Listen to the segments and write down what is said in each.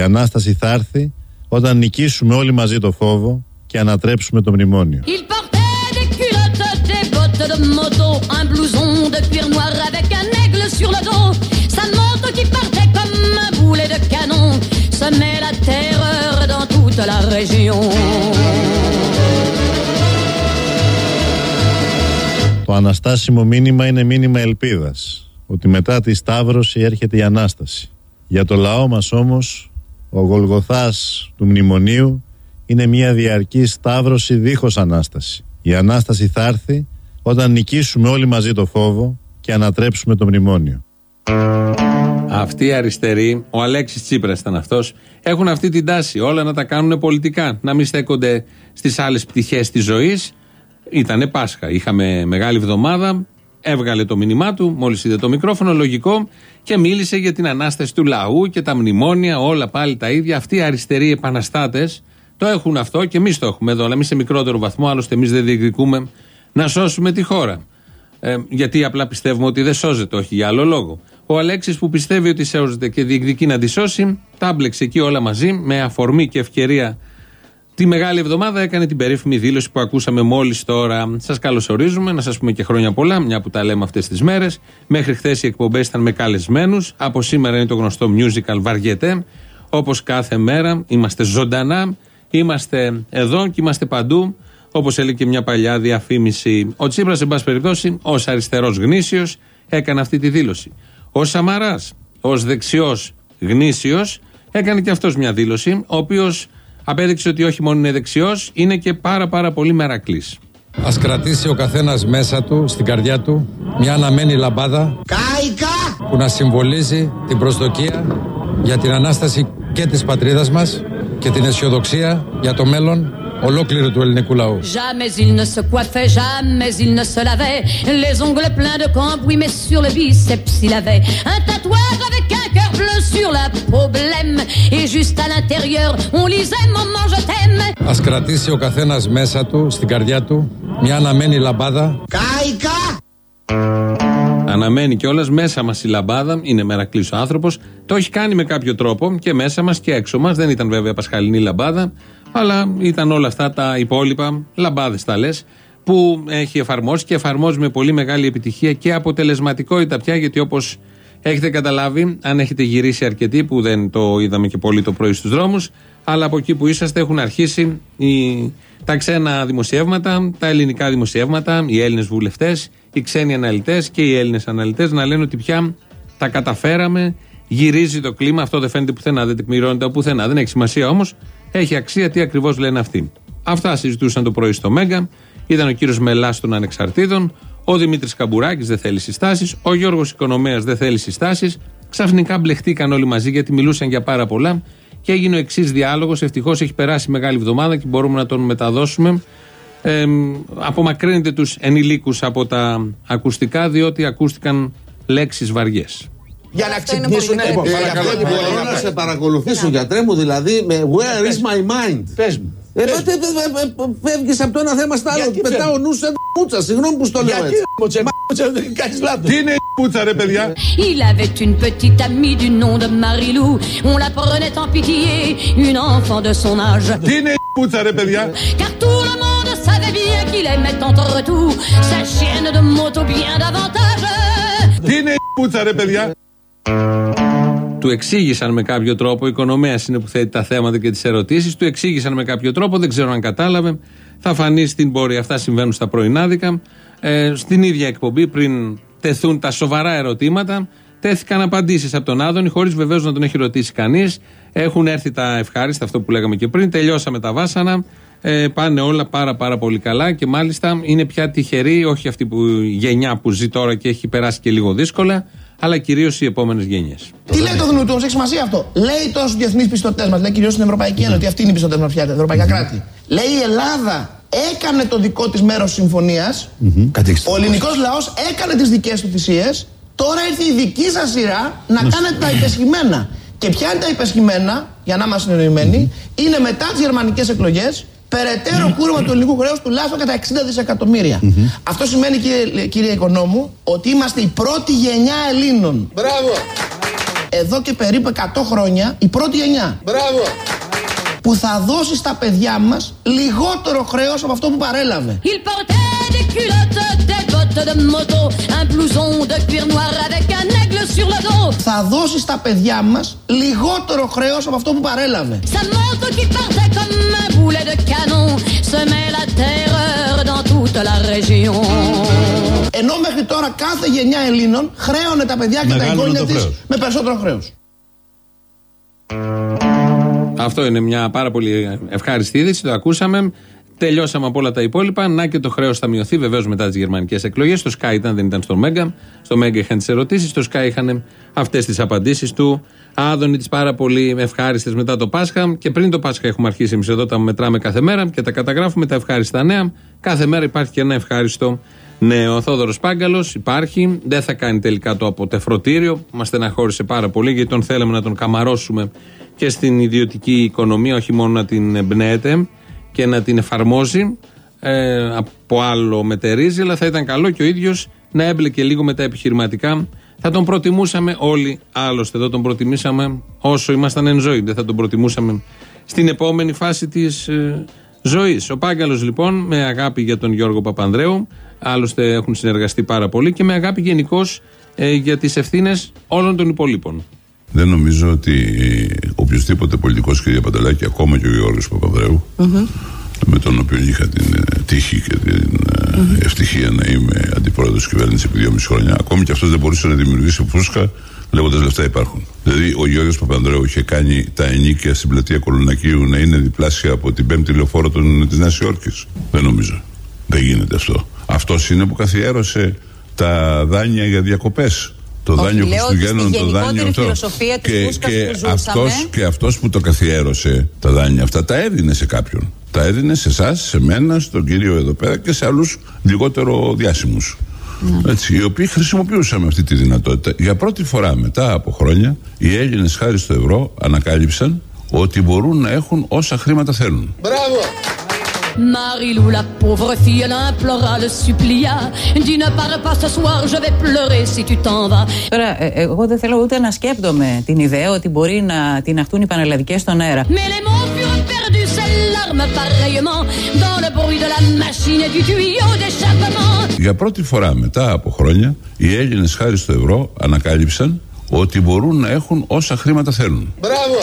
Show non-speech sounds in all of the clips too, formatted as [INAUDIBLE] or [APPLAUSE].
Η Ανάσταση θα έρθει όταν νικήσουμε όλοι μαζί το φόβο και ανατρέψουμε το μνημόνιο. Il portait des culottes, des bottes de moto, un blouson de cuir noir avec un aigle sur le dos. Sa moto qui partait comme un boulet de canon semait la terreur dans toute la région. Το αναστάσιμο μήνυμα είναι μήνυμα ελπίδας, ότι μετά τη Σταύρωση έρχεται η Ανάσταση. Για το λαό μας όμως, ο Γολγοθάς του Μνημονίου είναι μια διαρκή Σταύρωση δίχως Ανάσταση. Η Ανάσταση θα έρθει όταν νικήσουμε όλοι μαζί το φόβο και ανατρέψουμε το Μνημόνιο. Αυτοί οι αριστεροί, ο Αλέξης Τσίπρας ήταν αυτός, έχουν αυτή την τάση όλα να τα κάνουν πολιτικά. Να μην στέκονται στις άλλες πτυχές της ζωής. Ήτανε Πάσχα. Είχαμε μεγάλη εβδομάδα. Έβγαλε το μήνυμά του, μόλις είδε το μικρόφωνο, λογικό, και μίλησε για την ανάσταση του λαού και τα μνημόνια, όλα πάλι τα ίδια. Αυτοί οι αριστεροί επαναστάτες το έχουν αυτό και εμείς το έχουμε εδώ, αλλά εμείς σε μικρότερο βαθμό. Άλλωστε, εμείς δεν διεκδικούμε να σώσουμε τη χώρα. Ε, γιατί απλά πιστεύουμε ότι δεν σώζεται, όχι για άλλο λόγο. Ο Αλέξης που πιστεύει ότι σώζεται και διεκδικεί να τη σώσει, τα έμπλεξε εκεί όλα μαζί με αφορμή και ευκαιρία Τη μεγάλη εβδομάδα έκανε την περίφημη δήλωση που ακούσαμε μόλις τώρα. Σας καλωσορίζουμε, να σας πούμε και χρόνια πολλά, μια που τα λέμε αυτές τις μέρες. Μέχρι χθες οι εκπομπές ήταν με καλεσμένους. Από σήμερα είναι το γνωστό musical Βαριέτε. Όπως κάθε μέρα είμαστε ζωντανά, είμαστε εδώ και είμαστε παντού. Όπως έλεγε και μια παλιά διαφήμιση. Ο Τσίπρας, εν πάση περιπτώσει, ως αριστερός γνήσιος, έκανε αυτή τη δήλωση. Ο Σαμαράς, ως δεξιός γνήσιος, έκανε και αυτός μια δήλωση, ο οποίος απέδειξε ότι όχι μόνο είναι δεξιός, είναι και πάρα πάρα πολύ μερακλής. Ας κρατήσει ο καθένας μέσα του, στην καρδιά του, μια αναμένη λαμπάδα Κάικα! που να συμβολίζει την προσδοκία για την Ανάσταση και της πατρίδας μας και την αισιοδοξία για το μέλλον ολόκληρου του ελληνικού λαού. Jamais il ne se coiffait, jamais il ne se lavait. Les ongles pleins de cambouis, mais sur le biceps il avait un tatouage avec un cœur bleu sur la peau blême. Et juste à l'intérieur, on lisait Maman, je t'aime. Ας κρατήσει ο καθένας μέσα του, στην καρδιά του, μια αναμένη λαμπάδα Κάικα! Αναμένει κιόλας μέσα μας η λαμπάδα, είναι μερακλή ο άνθρωπος. Το έχει κάνει με κάποιο τρόπο και μέσα μας και έξω μας. Δεν ήταν βέβαια πασχαλινή λαμπάδα, αλλά ήταν όλα αυτά τα υπόλοιπα, λαμπάδες τα λες, που έχει εφαρμόσει και εφαρμόζει με πολύ μεγάλη επιτυχία και αποτελεσματικότητα πια, γιατί όπως έχετε καταλάβει, αν έχετε γυρίσει αρκετοί, που δεν το είδαμε και πολύ το πρωί στους δρόμους, αλλά από εκεί που είσαστε έχουν αρχίσει οι, τα ξένα δημοσιεύματα, τα ελληνικά δημοσιεύματα, οι Έλληνες βουλευτές, οι ξένοι αναλυτές και οι Έλληνες αναλυτές να λένε ότι πια τα καταφέραμε, γυρίζει το κλίμα. Αυτό δεν φαίνεται πουθενά, δεν τεκμηρώνεται πουθενά. Δεν έχει σημασία όμως, έχει αξία τι ακριβώς λένε αυτοί. Αυτά συζητούσαν το πρωί στο Μέγκα. Ήταν ο κύριος Μελάς των Ανεξαρτήτων, ο Δημήτρης Καμπουράκης δεν θέλει συστάσεις, ο Γιώργος Οικονομέας δεν θέλει συστάσεις. Ξαφνικά μπλεχτήκαν όλοι μαζί γιατί μιλούσαν για πάρα πολλά και έγινε ο εξής διάλογος. Ευτυχώς έχει περάσει μεγάλη εβδομάδα και μπορούμε να τον μεταδώσουμε. Ε, απομακρύνετε τους ενηλίκους από τα ακουστικά, διότι ακούστηκαν λέξεις βαριές. Για να Αυτό είναι ξυπνήσουν. πολιτικό. Ε, Παρακαλώ, αυτό μπορώ μπορώ να να σε σε παρακολουθήσω, γιατρέ μου, δηλαδή με Where is my mind; Πες μου. Ε, Φεύγεις από το ένα θέμα στο άλλο. Γιατί Πετάω φεύγω; νους σε μούτσα. Συγγνώμη που στο λέω Γιατί έτσι. μοτσε, μοτσε, δεν κάνεις λάθος. Τι είναι η πουτσα ρε παιδιά; Il avait une petite amie du nom de Marilou. On la prenait en pitié, une enfant de son âge. Τι είναι η πουτσα ρε παιδιά; Car tout le monde savait bien qu'il aimait entre tout sa chienne de moto bien davantage. Τι είναι η πουτσα ρε παιδιά; Του εξήγησαν με κάποιο τρόπο, ο οικονομέα είναι που θέτει τα θέματα και τις ερωτήσεις. Του εξήγησαν με κάποιο τρόπο, δεν ξέρω αν κατάλαβε. Θα φανεί στην πορεία. Αυτά συμβαίνουν στα πρωινάδικα. Ε, στην ίδια εκπομπή, πριν τεθούν τα σοβαρά ερωτήματα, τέθηκαν απαντήσεις από τον Άδωνη, χωρίς βεβαίως να τον έχει ρωτήσει κανείς. Έχουν έρθει τα ευχάριστα, αυτό που λέγαμε και πριν. Τελειώσαμε τα βάσανα. Ε, πάνε όλα πάρα πάρα πολύ καλά και μάλιστα είναι πια τυχερή, όχι αυτή που, η γενιά που ζει τώρα και έχει περάσει και λίγο δύσκολα, αλλά κυρίως οι επόμενες γενιές. Τι λέει το ΔΝΤ, έχει σημασία αυτό; Λέει τόσο διεθνείς πιστωτές μας, λέει κυρίως στην Ευρωπαϊκή Ένωση, ότι αυτοί είναι οι πιστωτές μας πια, τα ευρωπαϊκά κράτη. Λέει η Ελλάδα έκανε το δικό της μέρος συμφωνίας. Ο ελληνικός λαός έκανε τις δικές του θυσίες. Τώρα ήρθε η δική σας σειρά να κάνετε τα υπεσχημένα. Και ποια είναι τα υπεσχημένα, για να είμαστε συνεννοημένοι, είναι μετά τις γερμανικές εκλογές περαιτέρω κούρεμα του ελληνικού χρέους τουλάχιστον κατά 60 δισεκατομμύρια. Αυτό σημαίνει, κύριε, κύριε Οικονόμου, ότι είμαστε η πρώτη γενιά Ελλήνων Μπράβο. εδώ και περίπου 100 χρόνια η πρώτη γενιά. Μπράβο. Που θα δώσει στα παιδιά μας λιγότερο χρέος από αυτό που παρέλαβε. Il portait des culottes, des bottes de moto, un blouson de cuir noir avec un aigle sur le dos. Θα δώσει στα παιδιά μας λιγότερο χρέος από αυτό που παρέλαβε. Sa moto qui partait comme un boulet de canon semait la terreur dans toute la région. Ενώ μέχρι τώρα κάθε γενιά Ελλήνων χρέωνε τα παιδιά και τα Μεγάλωνε εγγόνια το της χρέος. με περισσότερο χρέος. Αυτό είναι μια πάρα πολύ ευχάριστη είδηση. Το ακούσαμε. Τελειώσαμε από όλα τα υπόλοιπα. Να και το χρέος θα μειωθεί βεβαίως μετά τις γερμανικές εκλογές. Στο Sky ήταν, δεν ήταν στο Μέγκα. Στο Μέγκα είχαν τις ερωτήσεις. Στο Sky είχαν αυτές τις απαντήσεις του. Άδωνη τις πάρα πολύ ευχάριστες μετά το Πάσχα. Και πριν το Πάσχα έχουμε αρχίσει εμείς εδώ τα μετράμε κάθε μέρα και τα καταγράφουμε τα ευχάριστα νέα. Κάθε μέρα υπάρχει και ένα ευχάριστο νέο. Ο Θόδωρος Πάγκαλος υπάρχει. Δεν θα κάνει τελικά το αποτεφρωτήριο. Μας στεναχώρησε πάρα πολύ γιατί τον θέλαμε να τον καμαρώσουμε και στην ιδιωτική οικονομία, όχι μόνο να την εμπνέεται και να την εφαρμόζει. Ε, από άλλο μετερίζει, αλλά θα ήταν καλό και ο ίδιος να έμπλεκε λίγο με τα επιχειρηματικά. Θα τον προτιμούσαμε όλοι, άλλωστε εδώ τον προτιμήσαμε όσο ήμασταν εν ζωή. Δεν θα τον προτιμούσαμε στην επόμενη φάση της ε, ζωής. Ο Πάγκαλος λοιπόν, με αγάπη για τον Γιώργο Παπανδρέου, άλλωστε έχουν συνεργαστεί πάρα πολύ και με αγάπη γενικώς ε, για τις ευθύνες όλων των υπολείπων. Δεν νομίζω ότι οποιοδήποτε πολιτικός, κυρία Παντελάκη, ακόμα και ο Γιώργος Παπανδρέου, με τον οποίο είχα την ε, τύχη και την ε, ευτυχία να είμαι αντιπρόεδρος της κυβέρνησης επί δύο μισή χρόνια, ακόμη και αυτός δεν μπορούσε να δημιουργήσει φούσκα λέγοντας λεφτά υπάρχουν. Δηλαδή, ο Γιώργος Παπανδρέου είχε κάνει τα ενίκια στην πλατεία Κολονακίου να είναι διπλάσια από την πέμπτη λεωφόρο της Νέας Υόρκης. Δεν νομίζω. Δεν γίνεται αυτό. Αυτός είναι που καθιέρωσε τα δάνεια για διακοπές. Το Όχι, δάνειο λέω ότι στη Χριστουγέννων, το γενικότερη δάνειο αυτό. φιλοσοφία της και, φούσκας και που ζούσαμε. αυτός, και αυτός που το καθιέρωσε τα δάνεια αυτά τα έδινε σε κάποιον. Τα έδινε σε εσάς, σε μένα, στον κύριο εδώ πέρα και σε άλλους λιγότερο διάσημους. Ναι. Έτσι, οι οποίοι χρησιμοποιούσαμε αυτή τη δυνατότητα. Για πρώτη φορά μετά από χρόνια οι Έλληνες χάρη στο ευρώ ανακάλυψαν ότι μπορούν να έχουν όσα χρήματα θέλουν. Μπράβο. Marie-Lou, la pauvre fille, elle implora, le supplia. Dis ne pars pas ce soir, je vais pleurer si tu t'en vas. Τώρα, ε, εγώ δεν θέλω ούτε να σκέπτομαι την ιδέα ότι μπορεί να τυναχτούν οι πανελλαδικές στον αέρα. Mais les mots furent perdus, ses larmes pareillement, dans le bruit de la machine et du tuyau d'échappement. Για πρώτη φορά μετά από χρόνια οι Έλληνες χάρη στο ευρώ ανακάλυψαν ότι μπορούν να έχουν όσα χρήματα θέλουν. Μπράβο.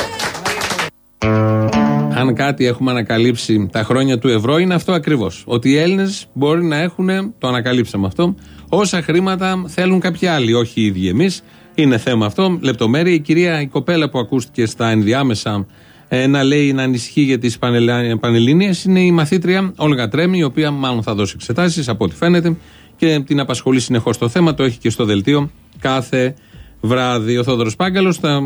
Αν κάτι έχουμε ανακαλύψει τα χρόνια του ευρώ, είναι αυτό ακριβώς. Ότι οι Έλληνες μπορεί να έχουν, το ανακαλύψαμε αυτό, όσα χρήματα θέλουν κάποιοι άλλοι, όχι οι ίδιοι εμείς. Είναι θέμα αυτό. Λεπτομέρεια. Η κυρία, η κοπέλα που ακούστηκε στα ενδιάμεσα ε, να λέει να ανησυχεί για τις Πανελληνίε είναι η μαθήτρια Όλγα Τρέμι, η οποία μάλλον θα δώσει εξετάσεις από ό,τι φαίνεται και την απασχολεί συνεχώς το θέμα. Το έχει και στο δελτίο κάθε βράδυ. Ο Θόδωρος Πάγκαλος τα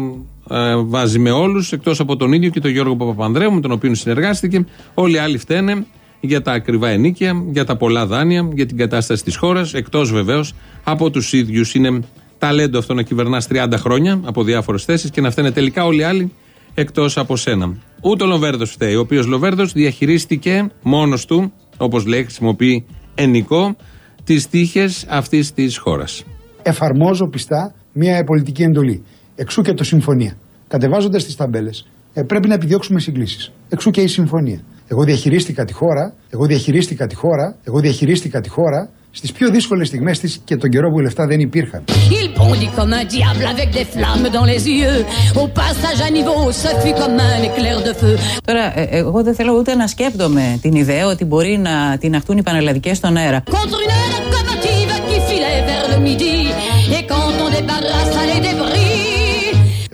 ε, βάζει με όλους εκτός από τον ίδιο και τον Γιώργο Παπανδρέου, με τον οποίο συνεργάστηκε. Όλοι οι άλλοι φταίνε για τα ακριβά ενίκια, για τα πολλά δάνεια, για την κατάσταση της χώρας, εκτός βεβαίως από τους ίδιους. Είναι ταλέντο αυτό να κυβερνάς 30 χρόνια από διάφορες θέσεις και να φταίνε τελικά όλοι οι άλλοι εκτός από σένα. Ούτε ο Λοβέρδος φταίει, ο οποίος Λοβέρδος διαχειρίστηκε μόνος του, όπως λέει, χρησιμοποιεί ενικό, τις τύχες αυτής της χώρας. εφαρμόζω πιστά μια πολιτική εντολή. Εξού και το συμφωνία. Κατεβάζοντας τις ταμπέλες, πρέπει να επιδιώξουμε συγκλήσεις. Εξού και η συμφωνία. Εγώ διαχειρίστηκα τη χώρα, εγώ διαχειρίστηκα τη χώρα, εγώ διαχειρίστηκα τη χώρα στις πιο δύσκολες στιγμές της και τον καιρό που οι λεφτά δεν υπήρχαν. Il bondit comme un diable avec des flammes dans les yeux. Au passage à niveau, ce fut comme un éclair de feu. Τώρα, ε, εγώ δεν θέλω ούτε να σκέπτομαι την ιδέα ότι μπορεί να τυναχτούν οι πανελλαδικές στον αέρα.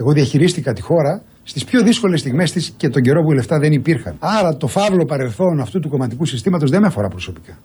Εγώ διαχειρίστηκα τη χώρα στις πιο δύσκολες στιγμές της και τον καιρό που οι λεφτά δεν υπήρχαν. Άρα το φαύλο παρελθόν αυτού του κομματικού συστήματος δεν με αφορά προσωπικά.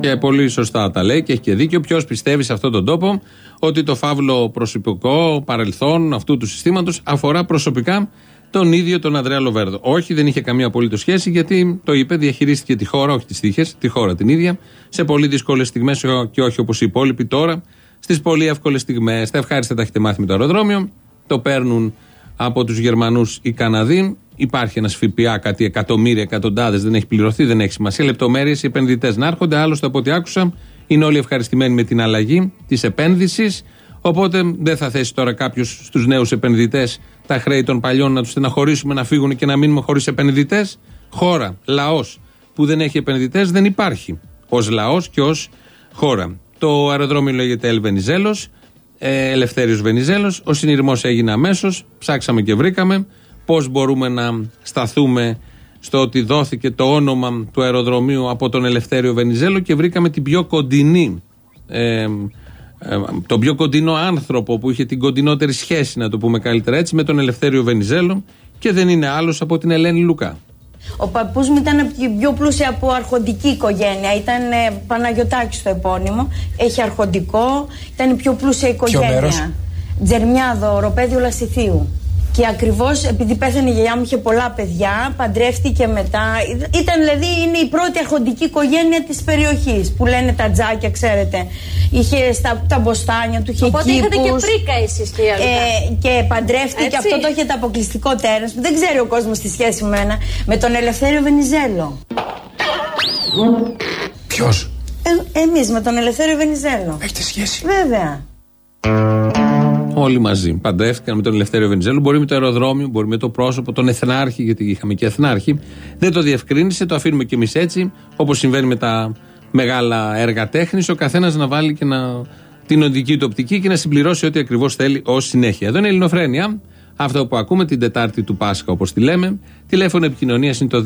Και πολύ σωστά τα λέει και έχει και δίκιο. Ποιος πιστεύει σε αυτόν τον τόπο ότι το φαύλο προσωπικό παρελθόν αυτού του συστήματος αφορά προσωπικά τον ίδιο τον Ανδρέα Λοβέρδο. Όχι, δεν είχε καμία απολύτως σχέση γιατί το είπε, διαχειρίστηκε τη χώρα, όχι τις τύχε, τη χώρα την ίδια, σε πολύ δύσκολες στιγμές και όχι όπως οι υπόλοιποι τώρα, στις πολύ εύκολες στιγμές. Τα ευχάριστα τα έχετε μάθει με το αεροδρόμιο, το παίρνουν από τους Γερμανούς οι Καναδοί. Υπάρχει ένας ΦΠΑ, κάτι εκατομμύρια, εκατοντάδες, δεν έχει πληρωθεί, δεν έχει σημασία. Λεπτομέρειες, οι επενδυτές να έρχονται. Άλλωστε, από ό,τι άκουσα, είναι όλοι ευχαριστημένοι με την αλλαγή της επένδυσης. Οπότε δεν θα θέσει τώρα κάποιος στους νέους επενδυτές τα χρέη των παλιών να τους στεναχωρήσουμε να φύγουν και να μείνουμε χωρίς επενδυτές. Χώρα, λαός που δεν έχει επενδυτές δεν υπάρχει ως λαός και ως χώρα. Το αεροδρόμιο λέγεται Ελ Βενιζέλο, ε, Ελευθέριος Βενιζέλο. Ο συνειρμός έγινε αμέσως. Ψάξαμε και βρήκαμε πώς μπορούμε να σταθούμε στο ότι δόθηκε το όνομα του αεροδρομίου από τον Ελευθέριο Βενιζέλο και βρήκαμε την πιο κοντινή. Ε, ε, τον πιο κοντινό άνθρωπο που είχε την κοντινότερη σχέση, να το πούμε καλύτερα έτσι, με τον Ελευθέριο Βενιζέλο και δεν είναι άλλος από την Ελένη Λουκά. Ο παππούς μου ήταν από την πιο πλούσια από αρχοντική οικογένεια. Ήταν ε, Παναγιωτάκης στο επώνυμο. Έχει αρχοντικό. Ήταν η πιο πλούσια οικογένεια. Τζερμιάδο, Ροπέδιο Λασιθίου. Και ακριβώς επειδή πέθανε η γιαγιά μου, είχε πολλά παιδιά, παντρεύτηκε μετά. Ήταν δηλαδή είναι η πρώτη αρχοντική οικογένεια της περιοχής που λένε τα τζάκια, ξέρετε. Είχε στα, τα μποστάνια του, είχε Οπότε κήπους, είχατε και πρίκα εσείς και ε, Και παντρεύτηκε, Έτσι. αυτό το έχετε αποκλειστικό τέρας που δεν ξέρει ο κόσμος τη σχέση με ένα, με τον Ελευθέριο Βενιζέλο. Ποιος; Ε, Εμείς με τον Ελευθέριο Βενιζέλο. Έχετε σχέση. Βέβαια. Όλοι μαζί. Παντρεύτηκαν με τον Ελευθέριο Βενιζέλο. Μπορεί με το αεροδρόμιο, μπορεί με το πρόσωπο, τον Εθνάρχη, γιατί είχαμε και Εθνάρχη. Δεν το διευκρίνησε, το αφήνουμε κι εμείς έτσι, όπως συμβαίνει με τα μεγάλα έργα τέχνης. Ο καθένας να βάλει και να, την οδική του οπτική και να συμπληρώσει ό,τι ακριβώς θέλει ως συνέχεια. Εδώ είναι η Ελληνοφρένεια. Αυτό που ακούμε την Τετάρτη του Πάσχα, όπως τη λέμε. Τηλέφωνο επικοινωνίας είναι το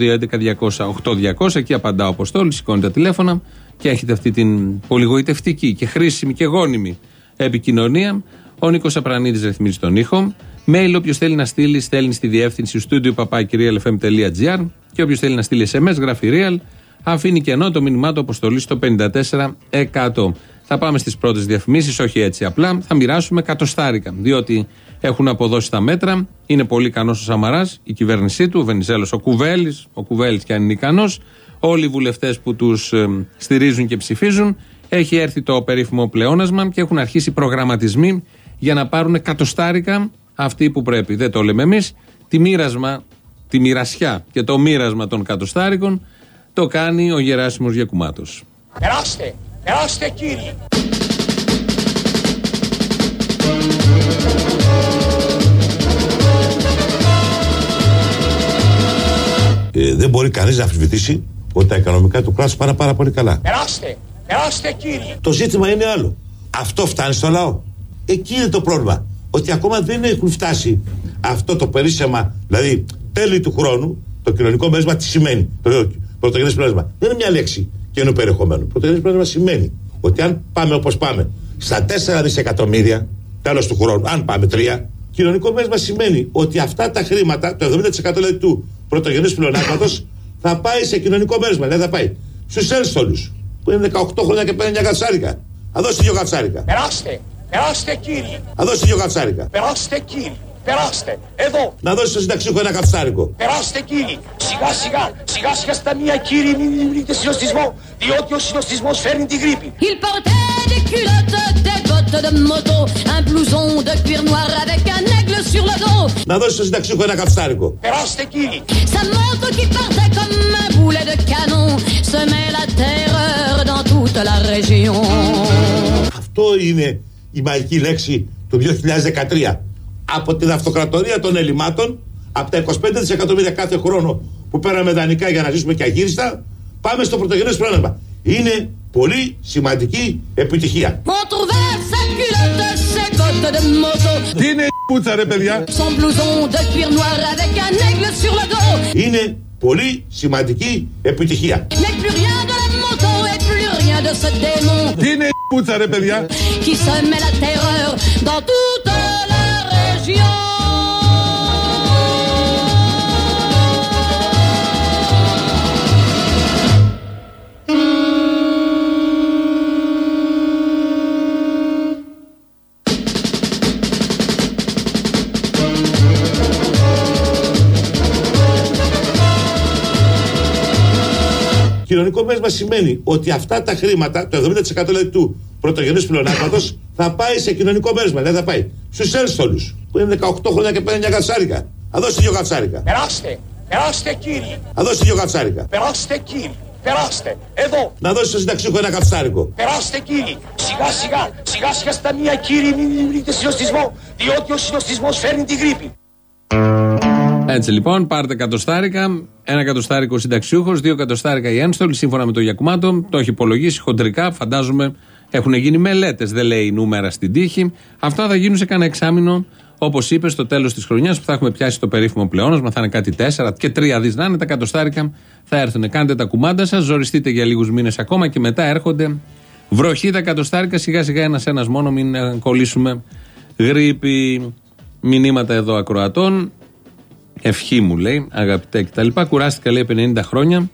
211-200-8200. Εκεί απαντά ο Αποστόλης, σηκώνει τα τηλέφωνα και έχετε αυτή την πολυγοητευτική και χρήσιμη και γόνιμη επικοινωνία. Ο Νίκος Απρανίδη ρυθμίζει τον ήχο. Mail όποιος θέλει να στείλει, στέλνει στη διεύθυνση studio papakirialfm.gr και όποιος θέλει να στείλει SMS, γράφει real. Αφήνει κενό το μήνυμά του αποστολή στο 54%. Θα πάμε στις πρώτες διαφημίσεις, όχι έτσι απλά. Θα μοιράσουμε κατοστάρικα. Διότι έχουν αποδώσει τα μέτρα. Είναι πολύ ικανός ο Σαμαράς, η κυβέρνησή του, ο Βενιζέλος, ο Κουβέλης. Ο Κουβέλης κι αν είναι ικανός. Όλοι οι βουλευτές που τους στηρίζουν και ψηφίζουν. Έχει έρθει το περίφημο πλεόνασμα και έχουν αρχίσει προγραμματισμοί για να πάρουν κατοστάρικα αυτοί που πρέπει. Δεν το λέμε εμείς. Τη μοίρασμα, τη μοιρασιά και το μοίρασμα των κατοστάρικων το κάνει ο Γεράσιμος Γιακουμάτος. Περάστε, περάστε κύριοι. Ε, δεν μπορεί κανείς να αμφισβητήσει ότι τα οικονομικά του κράτους πάνε πάρα πολύ καλά. Περάστε, περάστε κύριοι. Το ζήτημα είναι άλλο. Αυτό φτάνει στο λαό. Εκεί είναι το πρόβλημα. Ότι ακόμα δεν έχουν φτάσει αυτό το περίσσεμα, δηλαδή τέλη του χρόνου, το κοινωνικό μέσμα τι σημαίνει. Το πρωτογενές πλάσμα. Δεν είναι μια λέξη και είναι περιεχομένο. Πρωτογενές πλάσμα σημαίνει ότι αν πάμε όπως πάμε στα 4 δισεκατομμύρια τέλος του χρόνου, αν πάμε 3, κοινωνικό μέσμα σημαίνει ότι αυτά τα χρήματα, το 70% δηλαδή του πρωτογενέ πλεονάσματος, θα πάει σε κοινωνικό μέσμα. Δηλαδή θα πάει στους ένστολους που είναι 18 χρόνια και παίρνει μια κατσάρικα. Θα δώσει δύο κατσάρικα. Περάστε, περάστε κύριοι. Θα δώσει δύο κατσάρικα. Περάστε κύριοι. Περάστε, εδώ. Να δώσει στο συνταξιούχο ένα κατσάρικο. Περάστε κύριοι. Σιγά σιγά, σιγά σιγά στα μία κύριοι μην δημιουργείτε συνοστισμό. Διότι ο συνοστισμός φέρνει τη γρήπη. Il portait des culottes, des bottes de moto, un blouson de cuir noir avec un aigle sur le dos. Να δώσει στο συνταξιούχο ένα κατσάρικο. Περάστε κύριοι. Sa moto qui partait comme un boulet de canon semait la terreur dans toute la région. Αυτό είναι η μαγική λέξη του 2013. Από την αυτοκρατορία των ελλημάτων, από τα 25 δισεκατομμύρια κάθε χρόνο που πέραμε δανεικά για να ζήσουμε και αγύριστα, πάμε στο πρωτογενές πρόγραμμα. Είναι πολύ σημαντική επιτυχία. On trouvait sa culotte, ses bottes de moto, Τι είναι η πουτσα ρε παιδιά; son blouson de cuir noir avec un aigle sur le dos. Είναι πολύ σημαντική επιτυχία. Mais plus rien de la moto et plus rien de ce démon Τι είναι η πουτσα ρε παιδιά. qui semait la terreur dans toute la région. Κοινωνικό μέσμα σημαίνει ότι αυτά τα χρήματα, το 70% δηλαδή του πρωτογενούς πλεονάσματος, θα πάει σε κοινωνικό μέσμα. Δηλαδή θα πάει στους ένστολους που είναι 18 χρόνια και παίρνει μια κατσάρικα. Θα δώσει δύο κατσάρικα. Περάστε, περάστε κύριοι. Θα δώσει δύο κατσάρικα. Περάστε κύριοι. Περάστε, εδώ. Να δώσει στο συνταξιούχο ένα κατσάρικο. Περάστε κύριοι. Σιγά σιγά, σιγά σιγά στα μία κύριοι μην δημιουργείτε συνοστισμό, διότι ο συνοστισμός φέρνει τη γρήπη. Έτσι λοιπόν, πάρτε εκατοστάρικα, ένα εκατοστάρικο συνταξιούχος, δύο εκατοστάρικα οι ένστολοι, σύμφωνα με το Γιακουμάτο. Το έχει υπολογίσει χοντρικά, φαντάζομαι έχουν γίνει μελέτες, δεν λέει νούμερα στην τύχη. Αυτά θα γίνουν σε κανένα εξάμεινο, όπως είπες, στο τέλος της χρονιάς που θα έχουμε πιάσει το περίφημο πλεόνασμα. Θα είναι κάτι τέσσερα και τρία δις να είναι. Τα εκατοστάρικα θα έρθουν. Κάντε τα κουμάντα σας, ζοριστείτε για λίγους μήνες ακόμα και μετά έρχονται βροχή τα εκατοστάρικα. Σιγά σιγά ένα-ένα μόνο, μην ε, κολλήσουμε γρήπη. Μηνύματα εδώ ακροατών. Ευχή μου λέει, αγαπητέ κτλ. Κουράστηκα λέει 50 χρόνια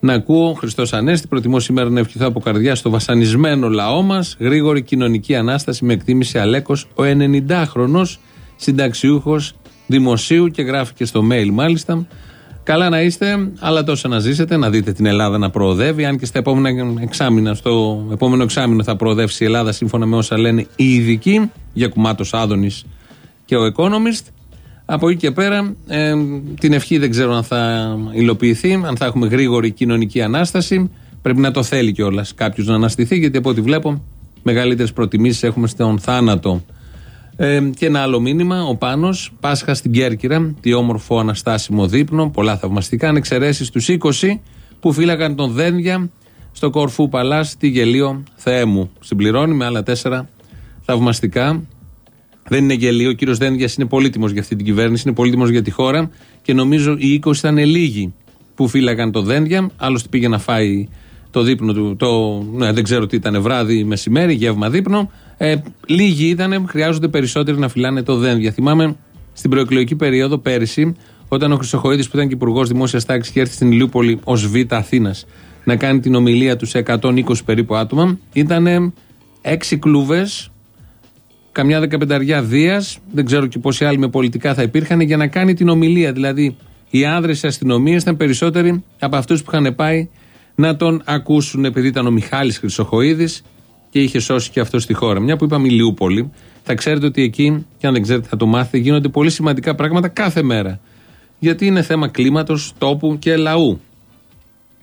να ακούω Χριστός Ανέστη. Προτιμώ σήμερα να ευχηθώ από καρδιά στο βασανισμένο λαό μας. Γρήγορη κοινωνική ανάσταση με εκτίμηση Αλέκος, ο 90χρονο συνταξιούχος δημοσίου και γράφει και στο mail μάλιστα. Καλά να είστε, αλλά τόσο να ζήσετε, να δείτε την Ελλάδα να προοδεύει. Αν και στα επόμενα εξάμεινα, στο επόμενο εξάμεινο θα προοδεύσει η Ελλάδα σύμφωνα με όσα λένε οι ειδικοί για κουμάτο Άδωνης και ο Economist. Από εκεί και πέρα, ε, την ευχή δεν ξέρω αν θα υλοποιηθεί, αν θα έχουμε γρήγορη κοινωνική ανάσταση. Πρέπει να το θέλει κιόλας κάποιος να αναστηθεί, γιατί από ό,τι βλέπω, μεγαλύτερες προτιμήσεις έχουμε στον θάνατο. Ε, και ένα άλλο μήνυμα, ο Πάνος, Πάσχα στην Κέρκυρα, τι όμορφο αναστάσιμο δείπνο, πολλά θαυμαστικά, αν εξαιρέσεις τους 20 που φύλαγαν τον Δένδια στο Κορφού Παλάς, τη Γελίο Θεέ μου. Συμπληρώνει με άλλα τέσσερα θαυμαστικά. Δεν είναι γελίο. Ο κύριος Δένδια είναι πολύτιμος για αυτή την κυβέρνηση, είναι πολύτιμος για τη χώρα και νομίζω οι 20 ήταν λίγοι που φύλαγαν το Δένδια. Άλλωστε πήγε να φάει το δείπνο του, το, ναι, δεν ξέρω τι ήταν, βράδυ, μεσημέρι, γεύμα δείπνο. Ε, λίγοι ήταν, χρειάζονται περισσότεροι να φυλάνε το Δένδια. Θυμάμαι στην προεκλογική περίοδο πέρυσι, όταν ο Χρυσοχοίδης που ήταν και υπουργός δημόσιας τάξης και έρθει στην Ηλιούπολη ως Β' Αθήνας να κάνει την ομιλία του σε 120 περίπου άτομα, ήταν έξι κλούβες καμιά δεκαπενταριά Δίας, δεν ξέρω και πόσοι άλλοι με πολιτικά θα υπήρχαν, για να κάνει την ομιλία. Δηλαδή, οι άνδρες τη αστυνομία ήταν περισσότεροι από αυτούς που είχαν πάει να τον ακούσουν, επειδή ήταν ο Μιχάλης Χρυσοχοίδης και είχε σώσει και αυτό στη χώρα. Μια που είπαμε Ηλιούπολη, θα ξέρετε ότι εκεί, και αν δεν ξέρετε θα το μάθετε, γίνονται πολύ σημαντικά πράγματα κάθε μέρα. Γιατί είναι θέμα κλίματος, τόπου και λαού.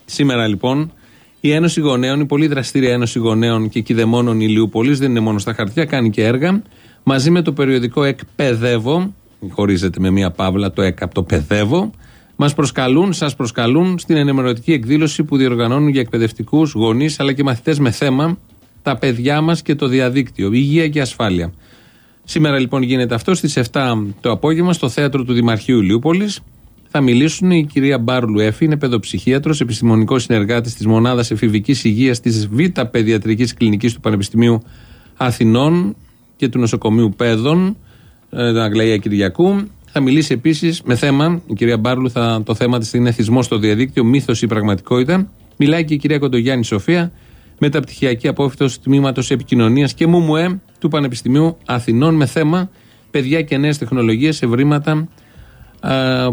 Σήμερα λοιπόν η Ένωση Γονέων, η πολύ δραστήρια Ένωση Γονέων και Κιδεμόνων Ηλιούπολη, δεν είναι μόνο στα χαρτιά, κάνει και έργα. Μαζί με το περιοδικό Εκπαιδεύω, χωρίζεται με μία παύλα το ΕΚ από το Παιδεύω, μας προσκαλούν, σας προσκαλούν στην ενημερωτική εκδήλωση που διοργανώνουν για εκπαιδευτικούς, γονείς αλλά και μαθητές με θέμα τα παιδιά μας και το διαδίκτυο, υγεία και ασφάλεια. Σήμερα λοιπόν γίνεται αυτό στις 7 το απόγευμα στο θέατρο του Δημαρχείου Ηλιούπολη. Θα μιλήσουν η κυρία Μπάρλου Εφη, είναι παιδοψυχίατρος, επιστημονικός συνεργάτης της Μονάδας Εφηβικής Υγείας της Β' Παιδιατρικής Κλινικής του Πανεπιστημίου Αθηνών και του Νοσοκομείου Πέδων, ε, Αγγλαία Κυριακού. Θα μιλήσει επίσης με θέμα, η κυρία Μπάρλου, θα, το θέμα της είναι εθισμό στο διαδίκτυο, μύθος ή πραγματικότητα. Μιλάει και η κυρία Κοντογιάννη Σοφία, μεταπτυχιακή απόφυτο τμήματος επικοινωνίας και ΜΟΜΟΕ του Πανεπιστημίου Αθηνών με θέμα παιδιά και νέες τεχνολογίες, ευρήματα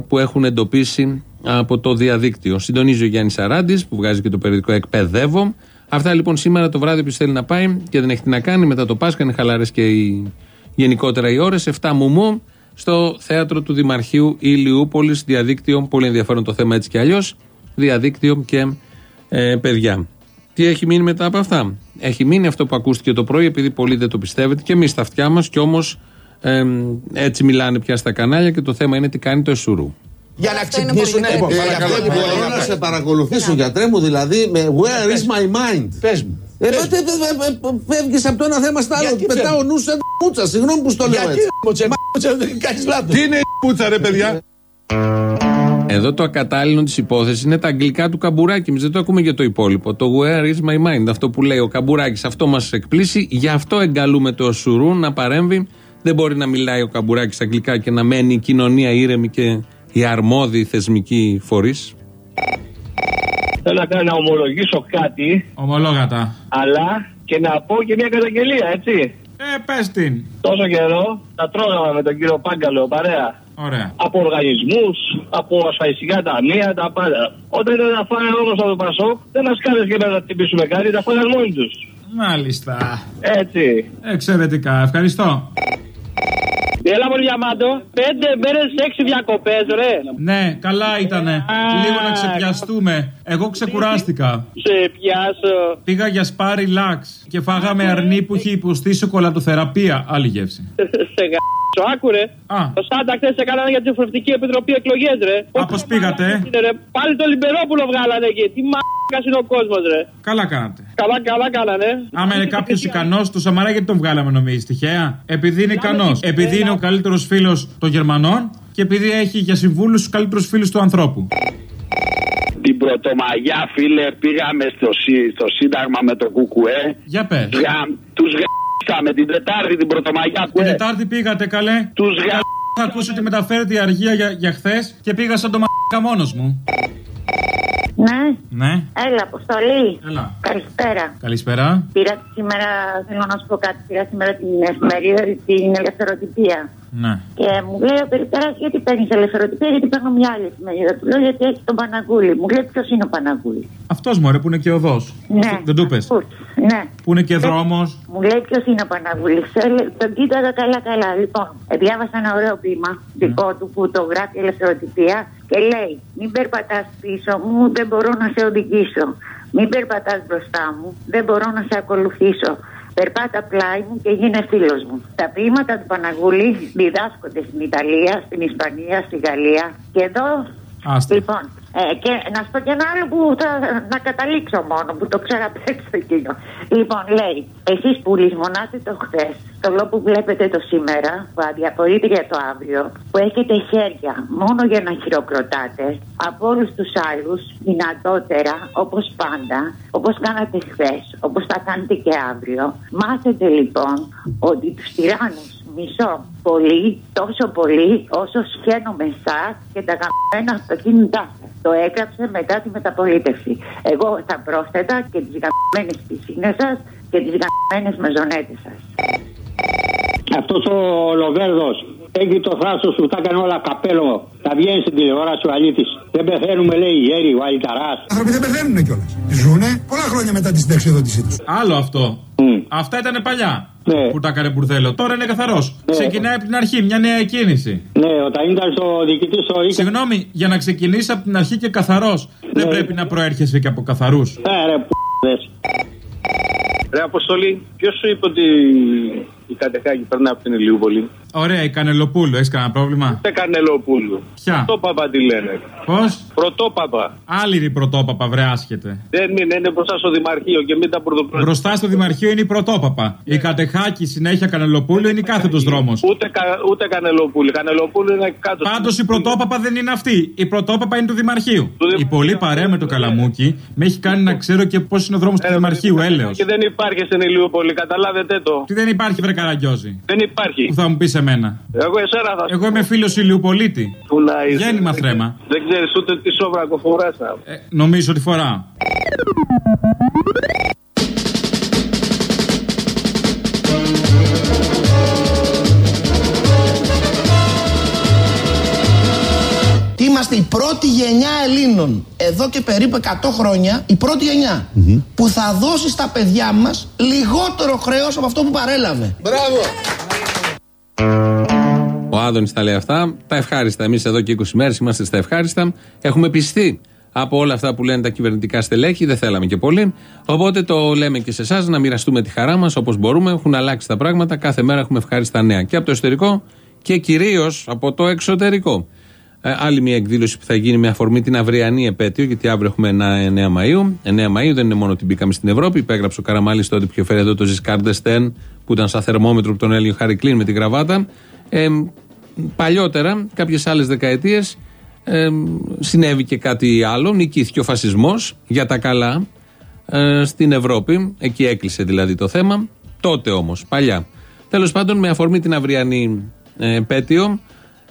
που έχουν εντοπίσει από το διαδίκτυο. Συντονίζει ο Γιάννης Αράντης που βγάζει και το περιοδικό Εκπαιδεύω. Αυτά λοιπόν σήμερα το βράδυ που θέλει να πάει και δεν έχει τι να κάνει μετά το Πάσχα, είναι χαλάρε και οι, γενικότερα οι ώρες. 7 μουμού στο θέατρο του Δημαρχείου Ηλιούπολης. Διαδίκτυο, πολύ ενδιαφέρον το θέμα έτσι κι αλλιώς. Διαδίκτυο και ε, παιδιά. Τι έχει μείνει μετά από αυτά; Έχει μείνει αυτό που ακούστηκε το πρωί, επειδή πολλοί δεν το πιστεύετε και εμείς στα αυτιά μας, κι όμως ε, έτσι μιλάνε πια στα κανάλια και το θέμα είναι τι κάνει το Εσουρού. Για να ξυπνήσουν. Ε, μπορώ να σε παρακολουθήσω, γιατρέ μου, δηλαδή με Where is my mind; Πες μου. Ε, Φεύγεις από το ένα θέμα στο άλλο. Πετάω νους σε μούτσα. Συγγνώμη που στο λέω έτσι. Κάνεις λάθος. Τι είναι η μούτσα, ρε παιδιά; Εδώ το ακατάλληλο της υπόθεσης είναι τα αγγλικά του Καμπουράκη. Εμείς δεν το ακούμε για το υπόλοιπο. Το Where is my mind. Αυτό που λέει ο Καμπουράκης. Αυτό μας εκπλήσει. Γι' αυτό εγκαλούμε το Σουρού να παρέμβει δεν μπορεί να μιλάει ο Καμπουράκης αγγλικά και να μένει η κοινωνία ήρεμη και οι αρμόδιοι θεσμικοί φορείς. Θέλω να, να ομολογήσω κάτι. Ομολόγατα. Αλλά και να πω και μια καταγγελία, έτσι. Ε, πες την. Τόσο καιρό τα τρώγαμε με τον κύριο Πάγκαλο, παρέα. Ωραία. Από οργανισμούς, από ασφαλιστικά ταμεία, τα πάντα. Όταν ήταν να φάνε όμω από το Πασόκ, δεν μας κάνει και να τυπήσουμε κάτι, τα φάνε μόνοι τους. Μάλιστα. Έτσι. Εξαιρετικά. Ευχαριστώ. Έλα μου διαμάντο, πέντε μέρες έξι διακοπές, ρε. Ναι, καλά ήτανε. Λίγο να ξεπιαστούμε. Εγώ ξεκουράστηκα. Σε πιάσω. Πήγα για σπά relax και φάγαμε αρνί που είχε υποστεί σοκολατοθεραπεία. Άλλη γεύση. Σε γα***ο, άκουρε. Το Σάντα χθες έκαναν για την Εφορευτική Επιτροπή εκλογές, ρε. Α, πώς πήγατε; Είναι, ρε. Πάλι το Λιμπερόπουλο βγάλανε εκεί. Τι μαλάκα είναι ο κόσμος, ρε; Καλά κάνατε. Καλά, καλά κάνανε. Άμα είναι κάποιος ικανός, το Σαμαρά γιατί τον βγάλαμε νομίζει τυχαία; Επειδή είναι ικανός. Επειδή είναι ο καλύτερος φίλος των Γερμανών και επειδή έχει για συμβούλους τους καλύτερους φίλους του ανθρώπου. Την Πρωτομαγιά, φίλε, πήγαμε στο, Σύ- στο Σύνταγμα με το ΚΚΕ. Για πες. Τους γάμισαμε την Τετάρτη την Πρωτομαγιά. Την Τετάρτη πήγατε καλέ. Τους γα... Θα ακούσω ότι μεταφέρετε η αργία για, για χθες και πήγα σαν το μαλάκα μόνος μου. Ναι, Ναι. έλα, αποστολή. Έλα. Καλησπέρα. Καλησπέρα. Πήρα σήμερα, θέλω να σου πω κάτι, πήρα σήμερα την εφημερίδα την ελευθεροτυπία. Ναι. Και μου λέει ο Περιπέρας, γιατί παίρνεις ελευθεροτυπία, γιατί παίρνω μια άλλη εφημερίδα. Του λέω, γιατί έχει τον Παναγούλη. Μου λέει, ποιος είναι ο Παναγούλης; Αυτός μωρέ που είναι και οδός. Ναι. Δεν το πες. Ναι. Που είναι και δρόμος. Μου λέει ποιος είναι ο Παναγούλης; Τον κοίταγα καλά-καλά. Λοιπόν, ε, διάβασα ένα ωραίο ποίημα δικό του που το γράφει η ελευθεροτυπία και λέει: Μην περπατάς πίσω μου, δεν μπορώ να σε οδηγήσω. Μην περπατάς μπροστά μου, δεν μπορώ να σε ακολουθήσω. Περπάτα πλάι μου και γίνε φίλος μου. Τα ποίηματα του Παναγούλη διδάσκονται στην Ιταλία, στην Ισπανία, στη Γαλλία και εδώ. Άστα. Λοιπόν, ε, και να σου πω και ένα άλλο που θα να καταλήξω μόνο, που το ξέρα απ' έξω εκείνο. Λοιπόν, λέει, εσείς που λησμονάτε το χθες, το λόγο που βλέπετε το σήμερα, που αδιαφορείτε για το αύριο, που έχετε χέρια μόνο για να χειροκροτάτε, από όλους τους άλλους, δυνατότερα, όπως πάντα, όπως κάνατε χθες, όπως θα κάνετε και αύριο, μάθετε λοιπόν ότι τους τυράννους μισώ πολύ, τόσο πολύ όσο σχαίνομαι εσά και τα γαμμένα αυτοκίνητά σας. Το έγραψε μετά τη μεταπολίτευση. Εγώ θα πρόσθετα και τις γαμμένε πισίνες σας και τις γαμμένε μεζονέτες σας. Αυτός ο Λοβέρδο έχει το θράσος που τα έκανε όλα καπέλο. Θα βγαίνεις στην τηλεόραση ο αλήτη. Δεν πεθαίνουμε, λέει η γέρη, ο αλυταράς. άνθρωποι δεν πεθαίνουν κιόλας. Ζούνε πολλά χρόνια μετά τη συνταξιοδότησή τους. Άλλο αυτό. Αυτά ήταν παλιά. Που τα έκανε μπουρδέλο. Τώρα είναι καθαρός. Ξεκινάει από την αρχή, μια νέα κίνηση. Ναι, όταν ήταν στο διοικητή στο Ίκα. Συγγνώμη, για να ξεκινήσει από την αρχή και καθαρός, δεν πρέπει να προέρχεσαι και από καθαρούς. Ε, ρε, π***δες. Ρε Αποστολή, ποιος σου είπε ότι η Κατεχάκη περνάει από την Ηλιούπολη. Ωραία, η Κανελοπούλου, έχεις κανένα πρόβλημα; Δεν Κανελοπούλου. Ποια; Πρωτόπαπα τη λένε. Πώς; Πρωτόπαπα. Άλλη είναι η πρωτόπαπα, βρε άσχετε. Δεν είναι, είναι μπροστά στο Δημαρχείο και μην τα πρωτοπρόεδρε. Μπροστά στο Δημαρχείο είναι η πρωτόπαπα. Η Κατεχάκη συνέχεια Κανελοπούλου είναι η κάθετος δρόμος. Ούτε, κα, ούτε Κανελοπούλου. Κανελοπούλου είναι κάτω. Πάντως η πρωτόπαπα δεν είναι αυτή. Η πρωτόπαπα είναι του Δημαρχείου. Η πολύ παρέα με το καλαμούκι με έχει κάνει να ξέρω και πώς είναι ο δρόμος του Δημαρχείου, έλεος. Και δεν υπάρχει στην Ηλιούπολη, καταλάβετε το. Τι δεν υπάρχει, βρε Καραγκιόζη. Δεν υπάρχει. Που θα μου πεις εμένα. Εγώ εσένα θα Εγώ είμαι φίλος Ηλιουπολίτη. Πού να είσαι. Γέννημα θρέμα. Δεν ξέρεις ούτε τι σόβρακο φοράς. Ε, νομίζω ότι φορά. Είμαστε η πρώτη γενιά Ελλήνων εδώ και περίπου 100 χρόνια, η πρώτη γενιά, που θα δώσει στα παιδιά μας λιγότερο χρέος από αυτό που παρέλαβε. Μπράβο! Ο Άδωνης τα λέει αυτά. Τα ευχάριστα. Εμείς εδώ και 20 μέρες είμαστε στα ευχάριστα. Έχουμε πιστεί από όλα αυτά που λένε τα κυβερνητικά στελέχη. Δεν θέλαμε και πολύ. Οπότε το λέμε και σε εσάς να μοιραστούμε τη χαρά μας όπως μπορούμε. Έχουν αλλάξει τα πράγματα. Κάθε μέρα έχουμε ευχάριστα νέα. Και από το εσωτερικό και κυρίως από το εξωτερικό. Ε, άλλη μια εκδήλωση που θα γίνει με αφορμή την αυριανή επέτειο, γιατί αύριο έχουμε ένα 9 Μαου. 9 Μαου δεν είναι μόνο ότι μπήκαμε στην Ευρώπη. Υπέγραψε ο Καραμάλης τότε που είχε φέρει εδώ το Ζισκάρντε Στεν, που ήταν σαν θερμόμετρο που τον έλεγε ο Χαρικλίν με την γραβάτα. Ε, παλιότερα, κάποιες άλλες δεκαετίες, ε, συνέβη και κάτι άλλο. Νικήθηκε ο φασισμός για τα καλά ε, στην Ευρώπη. Εκεί έκλεισε δηλαδή το θέμα. Τότε όμως, παλιά. Τέλος πάντων, με αφορμή την αυριανή ε, επέτειο,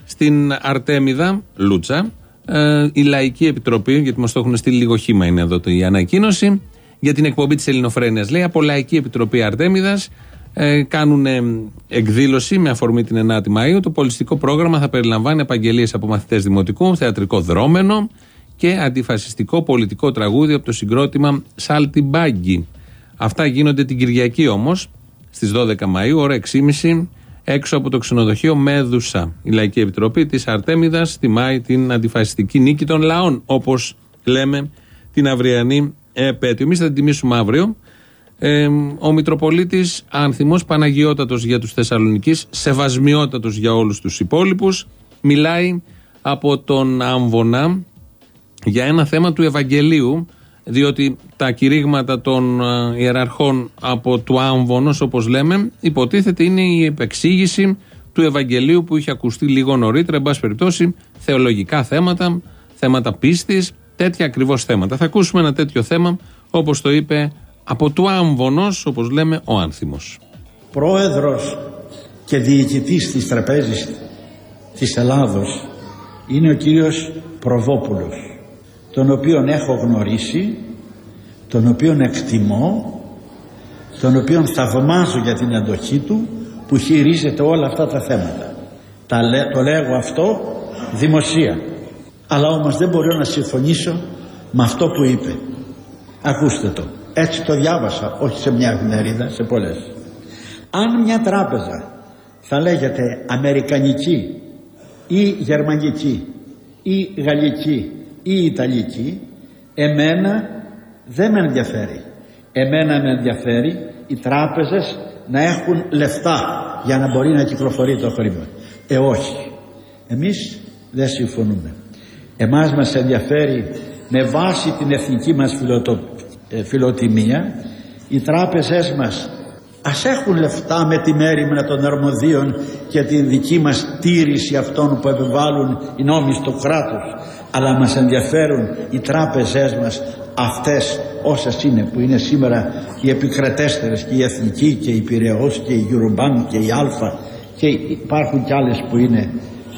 στην Αρτέμιδα, Λούτσα, ε, η Λαϊκή Επιτροπή, γιατί μας το έχουν στείλει λίγο χήμα είναι εδώ το, η ανακοίνωση, για την εκπομπή της Ελληνοφρένειας. Λέει από Λαϊκή Επιτροπή Αρτέμιδας ε, κάνουν ε, εκδήλωση με αφορμή την 9η Μαου. Το πολιστικό πρόγραμμα θα περιλαμβάνει απαγγελίε από μαθητές δημοτικού, θεατρικό δρόμενο και αντιφασιστικό πολιτικό τραγούδι από το συγκρότημα Σάλτιμπάγκη. Αυτά γίνονται την Κυριακή όμως, στις 12 Μαου, ώρα 6.30 έξω από το ξενοδοχείο Μέδουσα. Η Λαϊκή Επιτροπή της Αρτέμιδας τιμάει την αντιφασιστική νίκη των λαών, όπως λέμε την αυριανή επέτειο. Εμείς θα την τιμήσουμε αύριο. Ε, ο Μητροπολίτης Άνθιμο, Παναγιώτατος για τους Θεσσαλονίκης, σεβασμιότατος για όλους τους υπόλοιπους, μιλάει από τον Άμβονα για ένα θέμα του Ευαγγελίου, διότι τα κηρύγματα των ε, ιεραρχών από του Άμβονος, όπως λέμε, υποτίθεται είναι η επεξήγηση του Ευαγγελίου που είχε ακουστεί λίγο νωρίτερα, εν πάση περιπτώσει, θεολογικά θέματα, θέματα πίστης, τέτοια ακριβώς θέματα. Θα ακούσουμε ένα τέτοιο θέμα, όπως το είπε από του Άμβονος, όπως λέμε, ο Άνθιμος. Πρόεδρος και διοικητής της τραπέζης της Ελλάδος είναι ο κύριος Προδόπουλος τον οποίον έχω γνωρίσει τον οποίον εκτιμώ τον οποίον θαυμάζω για την αντοχή του που χειρίζεται όλα αυτά τα θέματα. Τα, το λέγω αυτό δημοσία. Αλλά όμως δεν μπορώ να συμφωνήσω με αυτό που είπε. Ακούστε το. Έτσι το διάβασα όχι σε μια εφημερίδα σε πολλές. Αν μια τράπεζα θα λέγεται αμερικανική ή γερμανική ή γαλλική ή ιταλική εμένα δεν με ενδιαφέρει. Εμένα με ενδιαφέρει οι τράπεζες να έχουν λεφτά για να μπορεί να κυκλοφορεί το χρήμα ε όχι. Εμείς δεν συμφωνούμε. Εμάς μας ενδιαφέρει με βάση την εθνική μας φιλοτο... ε, φιλοτιμία οι τράπεζές μας ας έχουν λεφτά με τη μέρημνα των αρμοδίων και τη δική μας τήρηση αυτών που επιβάλλουν οι νόμοι στο κράτος αλλά μας ενδιαφέρουν οι τράπεζές μας αυτές όσες είναι που είναι σήμερα οι επικρατέστερες και η Εθνική και η Πυραιός και η Eurobank και η Αλφα και υπάρχουν κι άλλες που είναι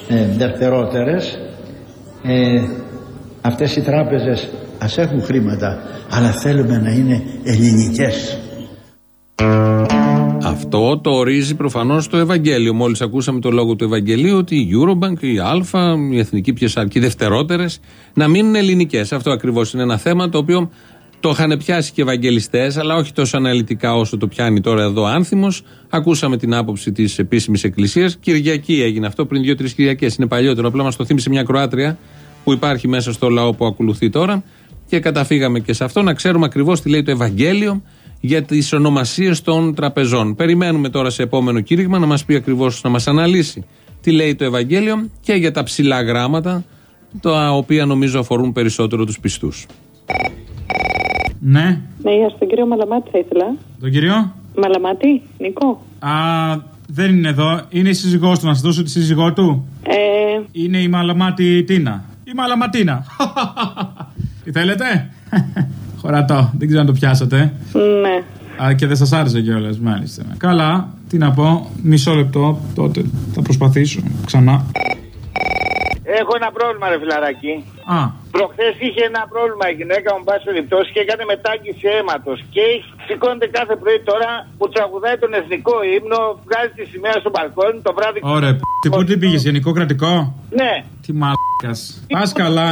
ε, δευτερότερες. Ε, αυτές οι τράπεζες ας έχουν χρήματα αλλά θέλουμε να είναι ελληνικές αυτό το ορίζει προφανώς το Ευαγγέλιο. Μόλις ακούσαμε το λόγο του Ευαγγελίου ότι η Eurobank, η Α, η Εθνική Πιεσαρκή, δευτερότερες, να μείνουν ελληνικές. Αυτό ακριβώς είναι ένα θέμα το οποίο το είχαν πιάσει και Ευαγγελιστές, αλλά όχι τόσο αναλυτικά όσο το πιάνει τώρα εδώ άνθιμος. Ακούσαμε την άποψη της επίσημης Εκκλησίας. Κυριακή έγινε αυτό, πριν δύο-τρεις Κυριακές. Είναι παλιότερο. Απλά μας το θύμισε μια Κροάτρια που υπάρχει μέσα στο λαό που ακολουθεί τώρα. Και καταφύγαμε και σε αυτό να ξέρουμε ακριβώς τι λέει το Ευαγγέλιο για τις ονομασίες των τραπεζών. Περιμένουμε τώρα σε επόμενο κήρυγμα να μας πει ακριβώς, να μας αναλύσει τι λέει το Ευαγγέλιο και για τα ψηλά γράμματα, τα οποία νομίζω αφορούν περισσότερο τους πιστούς. Ναι. Ναι, για τον κύριο Μαλαμάτη θα ήθελα. Τον κύριο; Μαλαμάτη, Νικό. Α, δεν είναι εδώ. Είναι η σύζυγός του. Να σας δώσω τη σύζυγό του. Ε... Είναι η Μαλαμάτη Τίνα. Η Μαλαματίνα. [LAUGHS] Τι θέλετε; Χωρατό. Δεν ξέρω αν το πιάσατε. Ναι. Α, και δεν σας άρεσε κιόλας, μάλιστα. Καλά, τι να πω. Μισό λεπτό τότε. Θα προσπαθήσω ξανά. Έχω ένα πρόβλημα, ρε φιλαράκι. Α. Προχθές είχε ένα πρόβλημα η γυναίκα μου, πάση περιπτώσει, και έκανε μετάγγιση αίματος. Και σηκώνεται κάθε πρωί τώρα που τραγουδάει τον εθνικό ύμνο, βγάζει τη σημαία στο μπαλκόνι το βράδυ. Ωραία. Τι πού τι πήγες, γενικό κρατικό; Ναι. Τι μαλάκας. Πας καλά.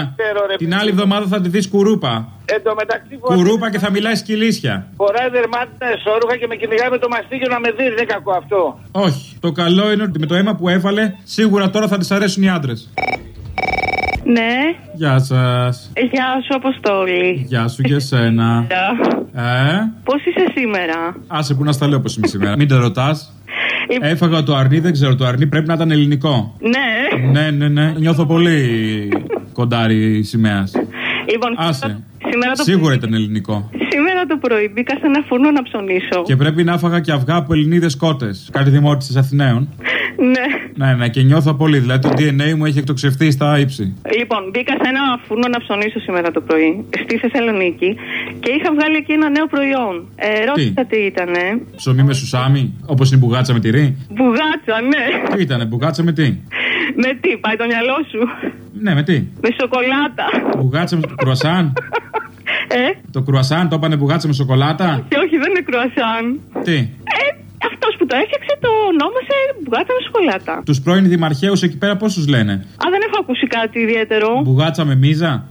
Την άλλη εβδομάδα θα τη δεις κουρούπα. Εν τω μεταξύ Κουρούπα και θα μιλάει σκυλίσια. Φοράει δερμάτινα εσόρουχα και με κυνηγάει με το μαστίγιο να με δεις. Δεν κακό αυτό. Όχι. Το καλό είναι ότι με το αίμα που έβαλε σίγουρα τώρα θα της αρέσουν οι άντρες. Ναι. Γεια σας. Γεια σου, Αποστόλη. Γεια σου και εσένα. [LAUGHS] ε; Πώς είσαι σήμερα; Άσε που να στα λέω πώς είμαι σήμερα. Μην το ρωτάς. Λοιπόν- Έφαγα το αρνί, δεν ξέρω. Το αρνί πρέπει να ήταν ελληνικό. Ναι. Ναι, ναι, ναι. Νιώθω πολύ κοντάρι σημαίας. Λοιπόν, Άσε. Σήμερα το... Σίγουρα ήταν ελληνικό. σήμερα το πρωί μπήκα σε ένα φούρνο να ψωνίσω. Και πρέπει να έφαγα και αυγά από Ελληνίδες κότες. Κάτι δημότηση Αθηναίων. Ναι. Ναι, ναι, και νιώθω πολύ. Δηλαδή το DNA μου έχει εκτοξευτεί στα ύψη. Λοιπόν, μπήκα σε ένα φούρνο να ψωνίσω σήμερα το πρωί στη Θεσσαλονίκη και είχα βγάλει εκεί ένα νέο προϊόν. Ε, ρώτησα τι ήτανε. Ψωμί με σουσάμι, όπως είναι η μπουγάτσα με τυρί. Μπουγάτσα, ναι. Τι ήτανε, μπουγάτσα με τι; Με τι, πάει το μυαλό σου; Ναι, με τι; Με σοκολάτα. Μπουγάτσα με κρουασάν; Ε, Το κρουασάν το έπανε μπουγάτσα με σοκολάτα; και όχι, δεν είναι κρουασάν. Τι; Ε, αυτός που το έφτιαξε το ονόμασε μπουγάτσα με σοκολάτα. Τους πρώην δημαρχαίους εκεί πέρα πώς τους λένε; Α, δεν έχω ακούσει κάτι ιδιαίτερο. Μπουγάτσα με μίζα;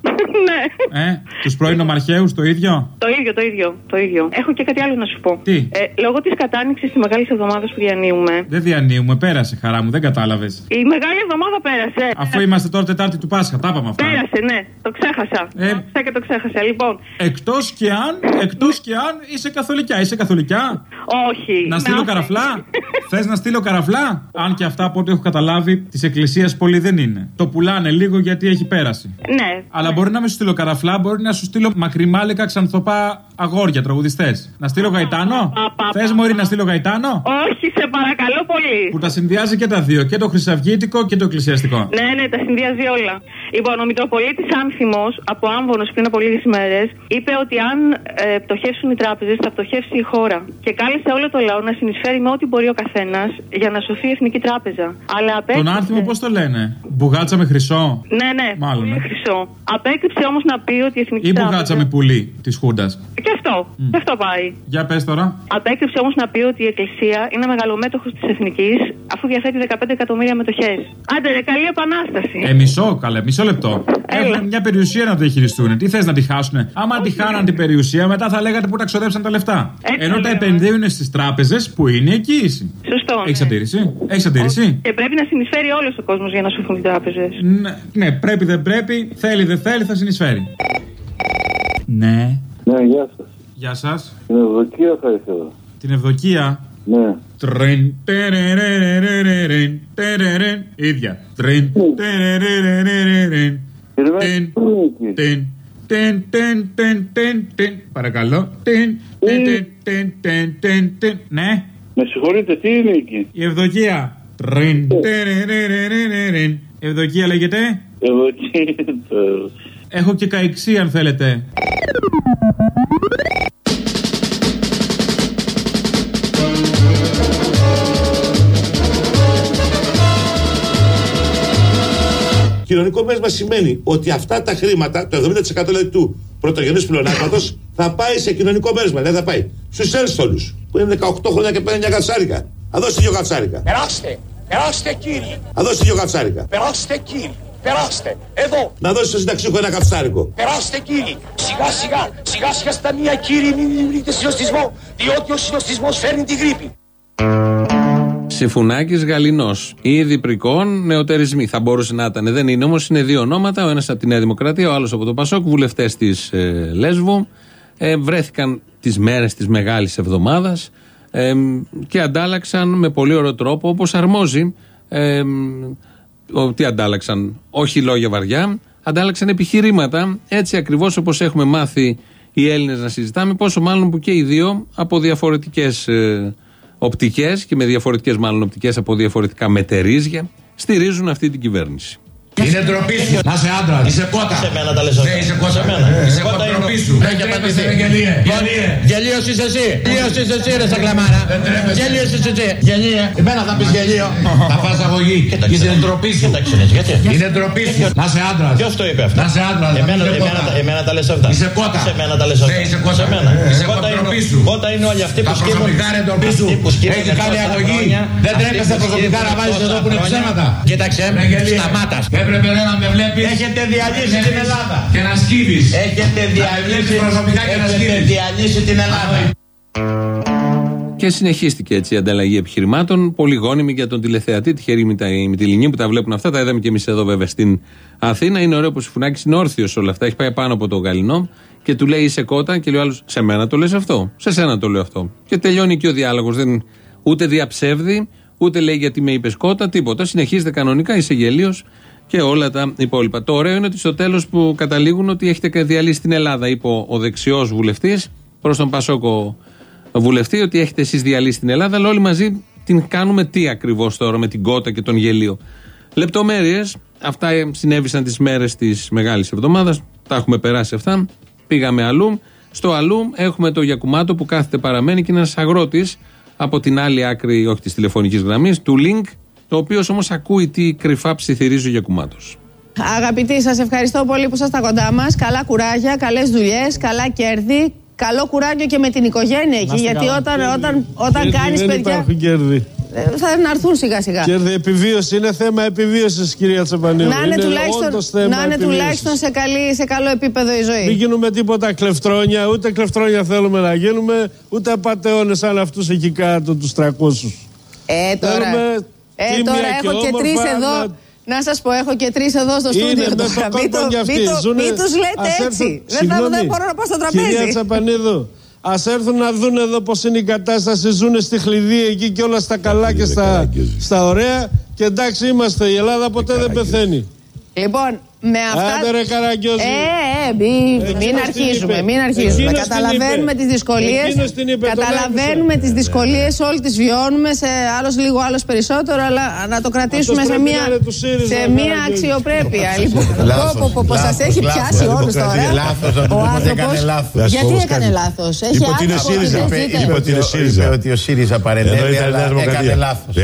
Ναι. Ε, τους πρώην ομαρχαίους το ίδιο; Το ίδιο, το ίδιο, το ίδιο. Έχω και κάτι άλλο να σου πω. Τι; Ε, λόγω της κατάνοιξης της μεγάλης εβδομάδας που διανύουμε. Δεν διανύουμε, πέρασε χαρά μου, δεν κατάλαβες. Η μεγάλη εβδομάδα πέρασε. Αφού είμαστε τώρα Τετάρτη του Πάσχα, τα είπαμε αυτά. Πέρασε, ναι. Το ξέχασα. Ε. Το ξέχασα και το ξέχασα. Λοιπόν, Εκτός και αν, εκτός και αν είσαι καθολικιά. Είσαι καθολικιά. όχι. Να στείλω άφησε. καραφλά; [LAUGHS] Θες να στείλω καραφλά; Αν και αυτά από ό,τι έχω καταλάβει της εκκλησίας πολύ δεν είναι. Το πουλάνε λίγο γιατί έχει πέρασει. Ναι. Αλλά μπορεί να με σου στείλω καραφλά, μπορεί να σου στείλω μακριμάλικα ξανθοπά αγόρια τραγουδιστές. Να στείλω γαϊτάνο; Θες μωρή να στείλω γαϊτάνο; Όχι, σε παρακαλώ πολύ. Που τα συνδυάζει και τα δύο. Και το χρυσαυγήτικο και το εκκλησιαστικό. Ναι, ναι, τα συνδυάζει όλα. Λοιπόν, ο Μητροπολίτης Άνθιμο από Άμβονος πριν από λίγες ημέρες είπε ότι αν ε, πτωχεύσουν οι τράπεζες θα πτωχεύσει η χώρα. Και κάλεσε όλο το λαό να συνεισφέρει με ό,τι μπορεί ο καθένας για να σωθεί η Εθνική Τράπεζα. Αλλά Τον απέκρυψε. άνθιμο πώς το λένε; Μπουγάτσα με χρυσό; Ναι, ναι, Μάλλον, πολύ ε. χρυσό. Απέκρυψε όμως να πει ότι η Εθνική Ή Τράπεζα. μπουγάτσα με πουλί της Χούντας; Και αυτό. Και αυτό πάει. Για πες τώρα. Απέκρυψε όμως να πει ότι η Εκκλησία είναι μεγαλομέτωχος της Εθνικής αφού διαθέτει 15 εκατομμύρια μετοχές. Άντε, ρε, καλή επανάσταση. Ε, μισό, καλέ, μισό λεπτό. Έχουν μια περιουσία να διαχειριστούν. Τι θες να τη χάσουνε; Άμα τη χάναν την περιουσία, μετά θα λέγατε που τα ξοδέψαν τα λεφτά. Έτσι Ενώ τα λέω. επενδύουν στις τράπεζες που είναι εγγύηση. Σωστό. Έχεις αντίρρηση; Έχεις αντίρρηση; Και πρέπει να συνεισφέρει όλος ο κόσμος για να σωθούν οι τράπεζες. Ναι, ναι, πρέπει δεν πρέπει, θέλει δεν θέλει, θα συνεισφέρει. Ναι. Ναι, γεια σας. Γεια σας. Την Ευδοκία θα ήθελα. Την Ευδοκία. Ναι. Τριν, τερερερερερεν, τερερεν, ίδια. Τριν, τερερερερερεν, τεν, τεν, τεν, τεν, τεν, τεν, τεν. Παρακαλώ. Τεν, τεν, τεν, τεν, τεν, τεν, τεν. Ναι. Με συγχωρείτε, τι είναι εκεί; Η Ευδοκία. Τριν, τερερερερερεν. Ευδοκία λέγεται. Ευδοκία. Έχω και καηξή αν θέλετε. Κοινωνικό μέσμα σημαίνει ότι αυτά τα χρήματα, το 70% δηλαδή του πρωτογενούς πλεονάσματος, θα πάει σε κοινωνικό μέσμα. Δηλαδή θα πάει στους ένστολου που είναι 18 χρόνια και παίρνουν μια κατσάρικα. Θα δώσει δύο κατσάρικα. Περάστε, περάστε κύριοι, Θα δώσει δύο κατσάρικα. περάστε κύριοι, περάστε, εδώ, Να δώσει στο συνταξιούχο ένα κατσάρικο. περάστε κύριοι, σιγά σιγά, σιγά σιγά στα μία κύριοι μην δημιουργείτε συνοστισμό, διότι ο συνοστισμός φέρνει τη γρήπη. Συμφουνάκη Γαλινός. Ήδη πρικών νεοτερισμοί. Θα μπορούσε να ήταν. Δεν είναι όμως. Είναι δύο ονόματα. Ο ένας από τη Νέα Δημοκρατία, ο άλλος από το Πασόκ. Βουλευτές της ε, Λέσβου. Ε, βρέθηκαν τις μέρες της μεγάλης εβδομάδας ε, και αντάλλαξαν με πολύ ωραίο τρόπο όπως αρμόζει. Ε, ο- τι αντάλλαξαν, όχι λόγια βαριά, αντάλλαξαν επιχειρήματα έτσι ακριβώς όπως έχουμε μάθει οι Έλληνες να συζητάμε, πόσο μάλλον που και οι δύο από διαφορετικές ε, οπτικές και με διαφορετικές μάλλον οπτικές από διαφορετικά μετερίζια στηρίζουν αυτή την κυβέρνηση. Είναι ντροπή σου να είσαι άντρας. Είσαι κότα. Σε μένα τα λες αυτά. είσαι κότα. Σε μένα. Είσαι κότα ντροπή σου. Δεν τρέπεσαι, ρε γελίε. Γελίο είσαι εσύ. Γελίο είσαι εσύ, ρε σακλαμάρα. Γελίο είσαι εσύ. Γελίε. Εμένα θα πεις γελίο. Θα φας αγωγή. Είσαι ντροπή σου. γιατί; Είναι ντροπή σου να είσαι άντρας. Ποιος το είπε αυτό; Να είσαι άντρας. Εμένα, εμένα, εμένα τα λες αυτά. Είσαι κότα. Σε μένα τα λες αυτά. είσαι κότα. Σε μένα. Είσαι κότα ντροπή σου. Κότα είναι όλοι αυτοί που σκύβουν. Τα προσωπικά είναι ντροπή σου. Έχει κάνει αγωγή. Δεν τρέπεσαι προσωπικά να βάζεις εδώ που είναι ψέματα. Κοίταξε, σταμάτας. Έπρεπε ρε, να με βλέπεις. Έχετε διαλύσει την Ελλάδα. Και να σκύβεις. Έχετε διαλύσει προσωπικά και να σκύβεις. διαλύσει την Ελλάδα. Και συνεχίστηκε έτσι η ανταλλαγή επιχειρημάτων. Πολύ γόνιμη για τον τηλεθεατή, τυχερή με τα Μυτιλινή που τα βλέπουν αυτά. Τα είδαμε και εμείς εδώ βέβαια στην Αθήνα. Είναι ωραίο που ο Συμφουνάκη είναι όρθιο όλα αυτά. Έχει πάει πάνω από τον Γαλινό και του λέει είσαι κότα και λέει ο άλλος Σε μένα το λες αυτό. Σε σένα το λέω αυτό. Και τελειώνει και ο διάλογος. Δεν ούτε διαψεύδει, ούτε λέει γιατί με είπες κότα, τίποτα. Συνεχίζεται κανονικά, είσαι γελίος και όλα τα υπόλοιπα. Το ωραίο είναι ότι στο τέλος που καταλήγουν ότι έχετε διαλύσει την Ελλάδα, είπε ο- ο δεξιός βουλευτής προς τον Πασόκο βουλευτή, ότι έχετε εσείς διαλύσει την Ελλάδα, αλλά όλοι μαζί την κάνουμε τι ακριβώς τώρα με την κότα και τον γελίο. Λεπτομέρειες, αυτά συνέβησαν τις μέρες της Μεγάλης Εβδομάδας. Τα έχουμε περάσει αυτά. Πήγαμε αλλού. Στο αλλού έχουμε το Γιακουμάτο που κάθεται παραμένει και είναι ένας αγρότης από την άλλη άκρη, όχι της τηλεφωνικής γραμμής, του Link, το οποίο όμως ακούει τι κρυφά ψιθυρίζει ο Γιακουμάτος. Αγαπητοί, σας ευχαριστώ πολύ που είσαστε κοντά μας. Καλά κουράγια, καλές δουλειές, καλά κέρδη. Καλό κουράγιο και με την οικογένεια εκεί. είστε Γιατί καλά. όταν, όταν, όταν κάνεις δεν παιδιά. υπάρχουν κέρδη. ε, θα να έρθουν σιγά σιγά. Και η επιβίωση είναι θέμα επιβίωσης, κυρία Τσαπανίδου. Να είναι, τουλάχιστον, όντως θέμα να είναι επιβίωσης. τουλάχιστον σε, καλή, σε καλό επίπεδο η ζωή. Μην γίνουμε τίποτα κλεφτρόνια, ούτε κλεφτρόνια θέλουμε να γίνουμε, ούτε απαταιώνες σαν αυτούς εκεί κάτω τους 300. Ε, τώρα, Θέλουμε ε, τίμια τώρα και έχω και όμορφα τρεις εδώ. να- Να σας πω, έχω και τρεις εδώ στο Είναι στούντιο. με το τώρα. [LAUGHS] Μην κόλπο το- κι αυτοί. μην το- Ζουνε- Μην τους λέτε ας έτσι. έρθουν- Δεν, θα, Συγγνώμη. δεν μπορώ να πάω στο Κυρία τραπέζι. Τσαπανίδου, ας έρθουν να δουν εδώ πώς είναι η κατάσταση. Ζουν στη χλειδί εκεί και όλα στα καλά και στα, στα ωραία. Και εντάξει είμαστε. Η Ελλάδα ποτέ δεν πεθαίνει. Λοιπόν, με αυτά. Άντε ρε Καραγκιόζη. Ε, ε, μην, Εκείνος μην την αρχίζουμε, είπε. μην αρχίζουμε. Εκείνος την Καταλαβαίνουμε είπε. τις δυσκολίες. Εκείνος την είπε, τον Καταλαβαίνουμε τις δυσκολίες, όλοι τις βιώνουμε. Σε άλλος λίγο, άλλος περισσότερο, αλλά να το κρατήσουμε σε πρέπει μια, να είναι του ΣΥΡΙΖΑ, σε μια Καραγκιόζη. αξιοπρέπεια. Λοιπόν, Λάθος, πω, πω, πω, σας λάθος, έχει λάθος, πιάσει λάθος, όλου τώρα. δημοκρατία. Λάθος, να του Ο πούμε ότι άνθρωπος- έκανε λάθος. Γιατί Λάθος έκανε κάνει; λάθος; Έχει Είπε ότι είναι άνθρωπο ΣΥΡΙΖΑ. που Είπε- δεν είπε ότι είναι ζήτησε. ΣΥΡΙΖΑ. Είπε ότι ο ΣΥΡΙΖΑ Εδώ παρενέβη, ήταν η Νέα αλλά Δημοκρατία. έκανε λάθος.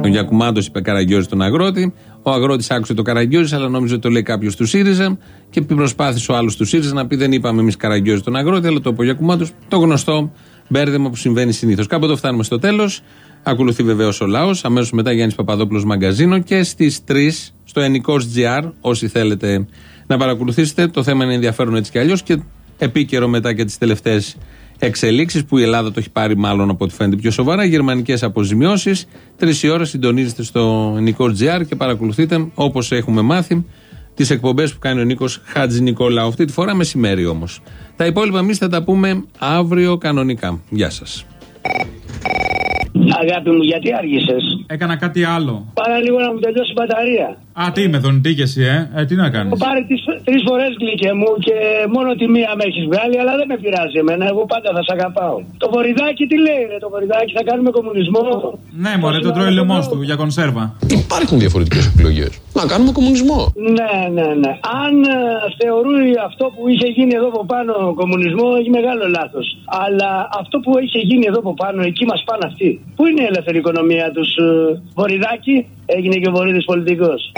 Έτσι. Α. Ο Γιακουμάτο είπε Καραγκιόζη τον αγρότη. Ο αγρότης άκουσε το Καραγκιόζη, αλλά νόμιζε ότι το λέει κάποιος του ΣΥΡΙΖΑ. Και προσπάθησε ο άλλος του ΣΥΡΙΖΑ να πει: Δεν είπαμε εμείς Καραγκιόζη τον αγρότη, αλλά το είπε ο Γιακουμάτο. Το γνωστό μπέρδεμα που συμβαίνει συνήθως. Κάποτε φτάνουμε στο τέλος. Ακολουθεί βεβαίως ο λαός. Αμέσως μετά Γιάννης Παπαδόπουλος Μαγκαζίνο. Και στις 3 στο Ενικός GR, όσοι θέλετε να παρακολουθήσετε. Το θέμα είναι ενδιαφέρον έτσι κι αλλιώς και επίκαιρο μετά και τις τελευταίες εξελίξεις που η Ελλάδα το έχει πάρει μάλλον από ό,τι φαίνεται πιο σοβαρά. Γερμανικές αποζημιώσεις. Τρεις η ώρα συντονίζετε στο Νικό GR και παρακολουθείτε όπως έχουμε μάθει τις εκπομπές που κάνει ο Νίκος Χάτζη Νικόλαου. Αυτή τη φορά μεσημέρι όμως. Τα υπόλοιπα εμείς θα τα πούμε αύριο κανονικά. Γεια σας. Αγάπη μου, γιατί άργησες; Έκανα κάτι άλλο. Πάρα λίγο να μου τελειώσει η μπαταρία. Α, τι είμαι, δονητή και εσύ, ε; ε τι να κάνεις; Έχω πάρει τρεις φορές γλυκέ μου και μόνο τη μία με έχεις βγάλει, αλλά δεν με πειράζει εμένα. Εγώ πάντα θα σε αγαπάω. Το βοριδάκι τι λέει, ρε, το βοριδάκι θα κάνουμε κομμουνισμό. Ναι, μωρέ, το τρώει λαιμός του για κονσέρβα. Υπάρχουν διαφορετικές επιλογές. Να κάνουμε κομμουνισμό. Ναι, ναι, ναι. Αν ε, θεωρεί αυτό που είχε γίνει εδώ από πάνω κομμουνισμό, έχει μεγάλο λάθος. Αλλά αυτό που είχε γίνει εδώ από πάνω, εκεί μας πάνε αυτοί. Πού είναι η ελεύθερη οικονομία τους, Βορυδάκη, έγινε και ο Βορύδης πολιτικός.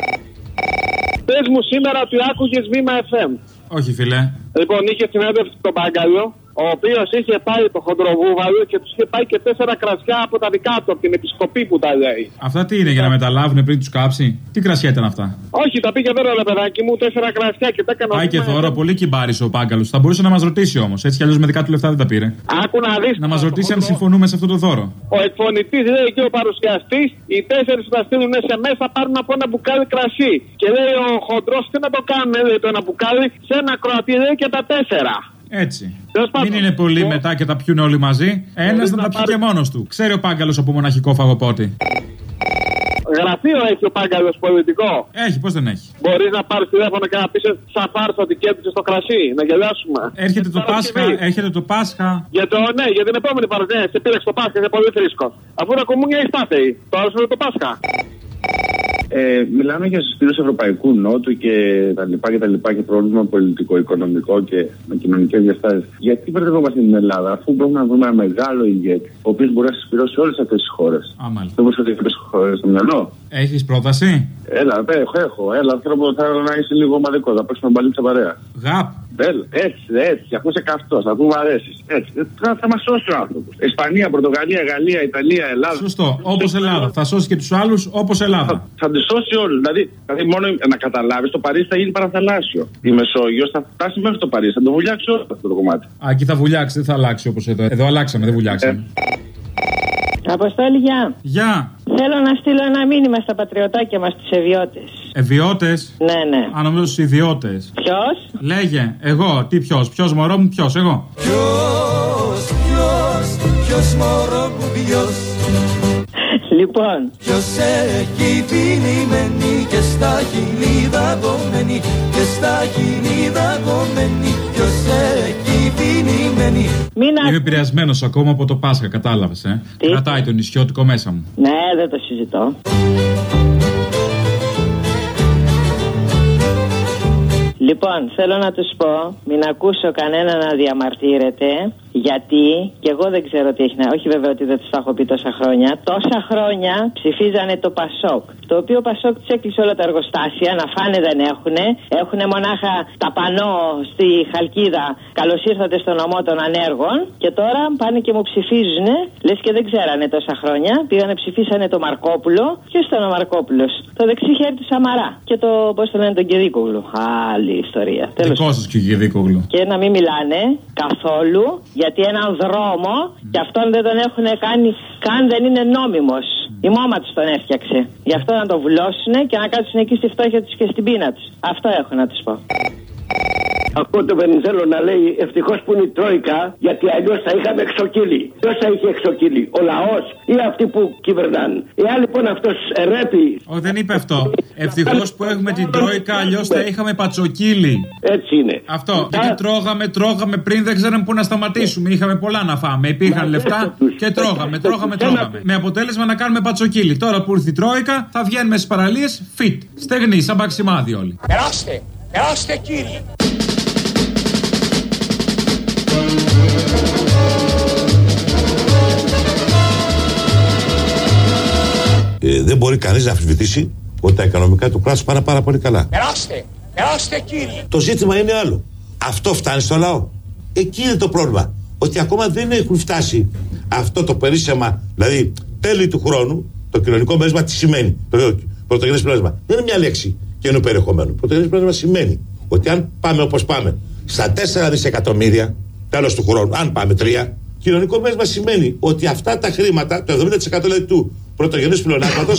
Πες μου σήμερα ότι άκουγες βήμα FM. Όχι, φιλέ. Λοιπόν, είχε συνέντευξη στον Πάγκαλο, ο οποίος είχε πάει το χοντροβούβαλο και τους είχε πάει και τέσσερα κρασιά από τα δικά του, από την επισκοπή που τα λέει. Αυτά τι είναι για να μεταλάβουν πριν τους κάψει; Τι κρασιά ήταν αυτά; Όχι, τα πήγε εδώ ρε παιδάκι μου, τέσσερα κρασιά και τα έκανα. Πάει και τώρα πολύ κυμπάρη ο Πάγκαλος. Θα μπορούσε να μας ρωτήσει όμως. Έτσι κι αλλιώς με δικά του λεφτά δεν τα πήρε. Άκου να δεις. Να μας ρωτήσει αν συμφωνούμε σε αυτό το δώρο. Ο εκφωνητής λέει και ο παρουσιαστής, οι τέσσερις που θα στείλουν σε μέσα πάρουν από ένα μπουκάλι κρασί. Και λέει ο χοντρός, τι να το κάνουμε, λέει το ένα μπουκάλι, σε ένα κροατή λέει και τα τέσσερα. Έτσι. Μην είναι πολλοί μετά και τα πιούν όλοι μαζί. Ένας να τα πιει και μόνος του. Ξέρει ο Πάγκαλος από μοναχικό φαγοπότη. Γραφείο έχει ο Πάγκαλος πολιτικό. Έχει, πώς δεν έχει. Μπορείς να πάρεις τηλέφωνο και να πεις σαν φάρσα ότι κέρδισε το κρασί, να γελάσουμε. Έρχεται το Πάσχα, έρχεται το Πάσχα. Για το, ναι, για την επόμενη παρουσία. Σε πήρε το Πάσχα, είσαι πολύ φρίσκο. Αφού τα κομμούνια έχει πάθει. Το άλλο είναι το Πάσχα. Ε, μιλάμε για συσπήρωση Ευρωπαϊκού Νότου και τα λοιπά και τα λοιπά και πρόβλημα πολιτικό, οικονομικό και με κοινωνικές διαστάσεις. Γιατί μπερδευόμαστε την Ελλάδα, αφού μπορούμε να βρούμε ένα μεγάλο ηγέτη, ο οποίος μπορεί να συσπηρώσει όλες αυτές τις χώρες. Α, μάλιστα. Δεν μπορείς να έχεις χώρε στο μυαλό. Έχεις πρόταση; Έλα, πέ, έχω, έχω. Έλα, θέλω, θέλω να είσαι λίγο ομαδικό, θα παίξουμε μπαλίτσα παρέα. Γαπ. Έλα, έτσι, έτσι, αφού είσαι καυτός, αφού μου αρέσεις. Έτσι. Θα, θα μας σώσει ο άνθρωπος. Ισπανία, Πορτογαλία, Γαλλία, Ιταλία, Ελλάδα. Σωστό. Όπως Ελλάδα. Θα σώσει και τους άλλους όπως Ελλάδα. Θα τους σώσει όλους. Δηλαδή, δηλαδή, μόνο να καταλάβεις, το Παρίσι θα γίνει παραθαλάσσιο. Η Μεσόγειος θα φτάσει μέχρι το Παρίσι. Θα το βουλιάξει όλο αυτό το κομμάτι. Α, εκεί θα βουλιάξει, δεν θα αλλάξει όπως εδώ. Εδώ αλλάξαμε, δεν βουλιάξαμε. Αποστόλη, γεια. Γεια. Θέλω να στείλω ένα μήνυμα στα πατριωτάκια μας, τους ευιώτες. Ευιώτες; Ναι, ναι. Αν νομίζω στους ιδιώτες. Ποιος; Λέγε, εγώ, τι ποιος, ποιος μωρό μου, ποιος, εγώ. Ποιος, ποιος, ποιος μωρό μου ποιος; Λοιπόν Ποιος έχει πινημένη και στα χείλη δαγωμένη Και στα χείλη δαγωμένη Ποιος έχει πινημένη Μην Είμαι επηρεασμένος ακόμα από το Πάσχα, κατάλαβες, ε; Κρατάει το νησιώτικο μέσα μου. Ναι, δεν το συζητώ. Λοιπόν, θέλω να τους πω, μην ακούσω κανένα να διαμαρτύρεται, Γιατί, και εγώ δεν ξέρω τι έχει να. Όχι βέβαια ότι δεν τους τα έχω πει τόσα χρόνια. Τόσα χρόνια ψηφίζανε το Πασόκ. Το οποίο Πασόκ τους έκλεισε όλα τα εργοστάσια, να φάνε δεν έχουν. Έχουν μονάχα τα πανό στη Χαλκίδα. Καλώς ήρθατε στο νομό των ανέργων. Και τώρα πάνε και μου ψηφίζουν. Λες και δεν ξέρανε τόσα χρόνια. Πήγανε ψηφίσανε το Μαρκόπουλο. Ποιος ήταν ο Μαρκόπουλος; Το δεξί χέρι του Σαμαρά. Και το, πώς το λένε, τον Κυρίκογλου. Άλλη ιστορία. Τέλος Δικό σας και ο Γεδίκογλου. και να μην μιλάνε καθόλου γιατί έναν δρόμο και αυτόν δεν τον έχουν κάνει καν δεν είναι νόμιμος. Η μόμα τους τον έφτιαξε. Γι' αυτό να τον βουλώσουν και να κάτσουν εκεί στη φτώχεια τους και στην πείνα τους. Αυτό έχω να τους πω. Ακούω τον Βενιζέλο να λέει ευτυχώς που είναι η Τρόικα, γιατί αλλιώς θα είχαμε εξοκύλι. Ποιος θα είχε εξοκύλι, ο λαός ή αυτοί που κυβερνάνε. Εάν λοιπόν αυτός ρέπει. Όχι, δεν είπε αυτό. Ευτυχώς που έχουμε την Τρόικα, αλλιώς θα είχαμε πατσοκύλι. Έτσι είναι. Αυτό. Γιατί τρώγαμε, τρώγαμε πριν, δεν ξέραμε πού να σταματήσουμε. Είχαμε πολλά να φάμε. Υπήρχαν λεφτά και τρώγαμε, τρώγαμε, τρώγαμε. Με αποτέλεσμα να κάνουμε πατσοκύλι. Τώρα που ήρθε η Τρόικα, θα βγαίνουμε στις παραλίες fit. Στεγνοί, σαν παξιμάδι όλοι. Περάστε, περάστε κύριοι. Δεν μπορεί κανείς να αμφισβητήσει ότι τα οικονομικά του κράτους πάνε πάρα πολύ καλά. Περάστε, περάστε κύριοι. Το ζήτημα είναι άλλο. Αυτό φτάνει στο λαό. Εκεί είναι το πρόβλημα. Ότι ακόμα δεν έχουν φτάσει αυτό το περίσσεμα, δηλαδή τέλη του χρόνου, το κοινωνικό μέσμα τι σημαίνει. Το πρωτογενές πλάσμα. Δεν είναι μια λέξη καινού περιεχομένου. Πρωτογενές πλάσμα σημαίνει ότι αν πάμε όπως πάμε στα 4 δισεκατομμύρια τέλος του χρόνου, αν πάμε 3, κοινωνικό μέσμα σημαίνει ότι αυτά τα χρήματα, το 70% δηλαδή του πρωτογενού πλεονάσματο,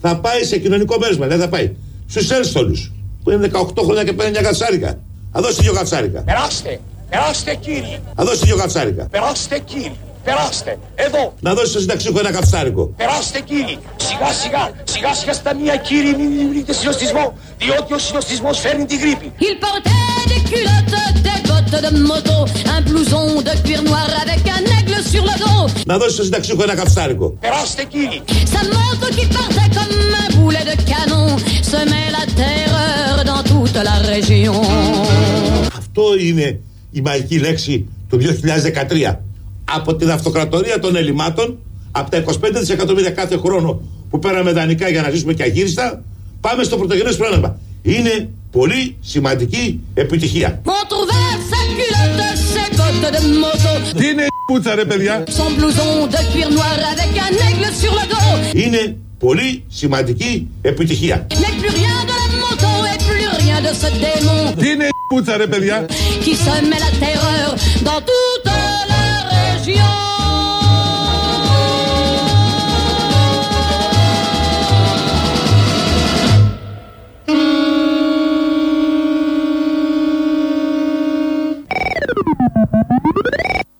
θα πάει σε κοινωνικό μέσμα. Δεν θα πάει στους ένστολου που είναι 18 χρόνια και παίρνει μια κατσάρικα. Θα δώσει δύο κατσάρικα. Περάστε, περάστε κύριοι. Θα δώσει δύο κατσάρικα. Περάστε κύριοι. Περάστε, εδώ. Να δώσεις στο συνταξιούχο ένα κατσάρικο. Περάστε κύριοι. Σιγά σιγά, σιγά σιγά στα μία κύριοι μην δημιουργείτε συνοστισμό. Διότι ο συνοστισμός φέρνει τη γρήπη. Il portait des culottes, des bottes de moto, un blouson de cuir noir avec un aigle sur le dos. Να δώσεις στο συνταξιούχο ένα κατσάρικο. Περάστε κύριοι. Sa moto qui partait comme un boulet de canon semait la terreur dans toute la région. Αυτό είναι η μαγική λέξη του 2013. Από την αυτοκρατορία των ελλημάτων, από τα 25 δισεκατομμύρια κάθε χρόνο που πέραμε δανεικά για να ζήσουμε και αγύριστα, πάμε στο πρωτογενές πρόγραμμα. Είναι πολύ σημαντική επιτυχία. On trouvait sa culotte, ses bottes de moto, Τι είναι η πούτσα ρε παιδιά; son blouson de cuir noir avec un aigle sur le dos. Είναι πολύ σημαντική επιτυχία. Mais plus rien de la moto et plus rien de ce démon Τι είναι η πούτσα ρε παιδιά; Georgia.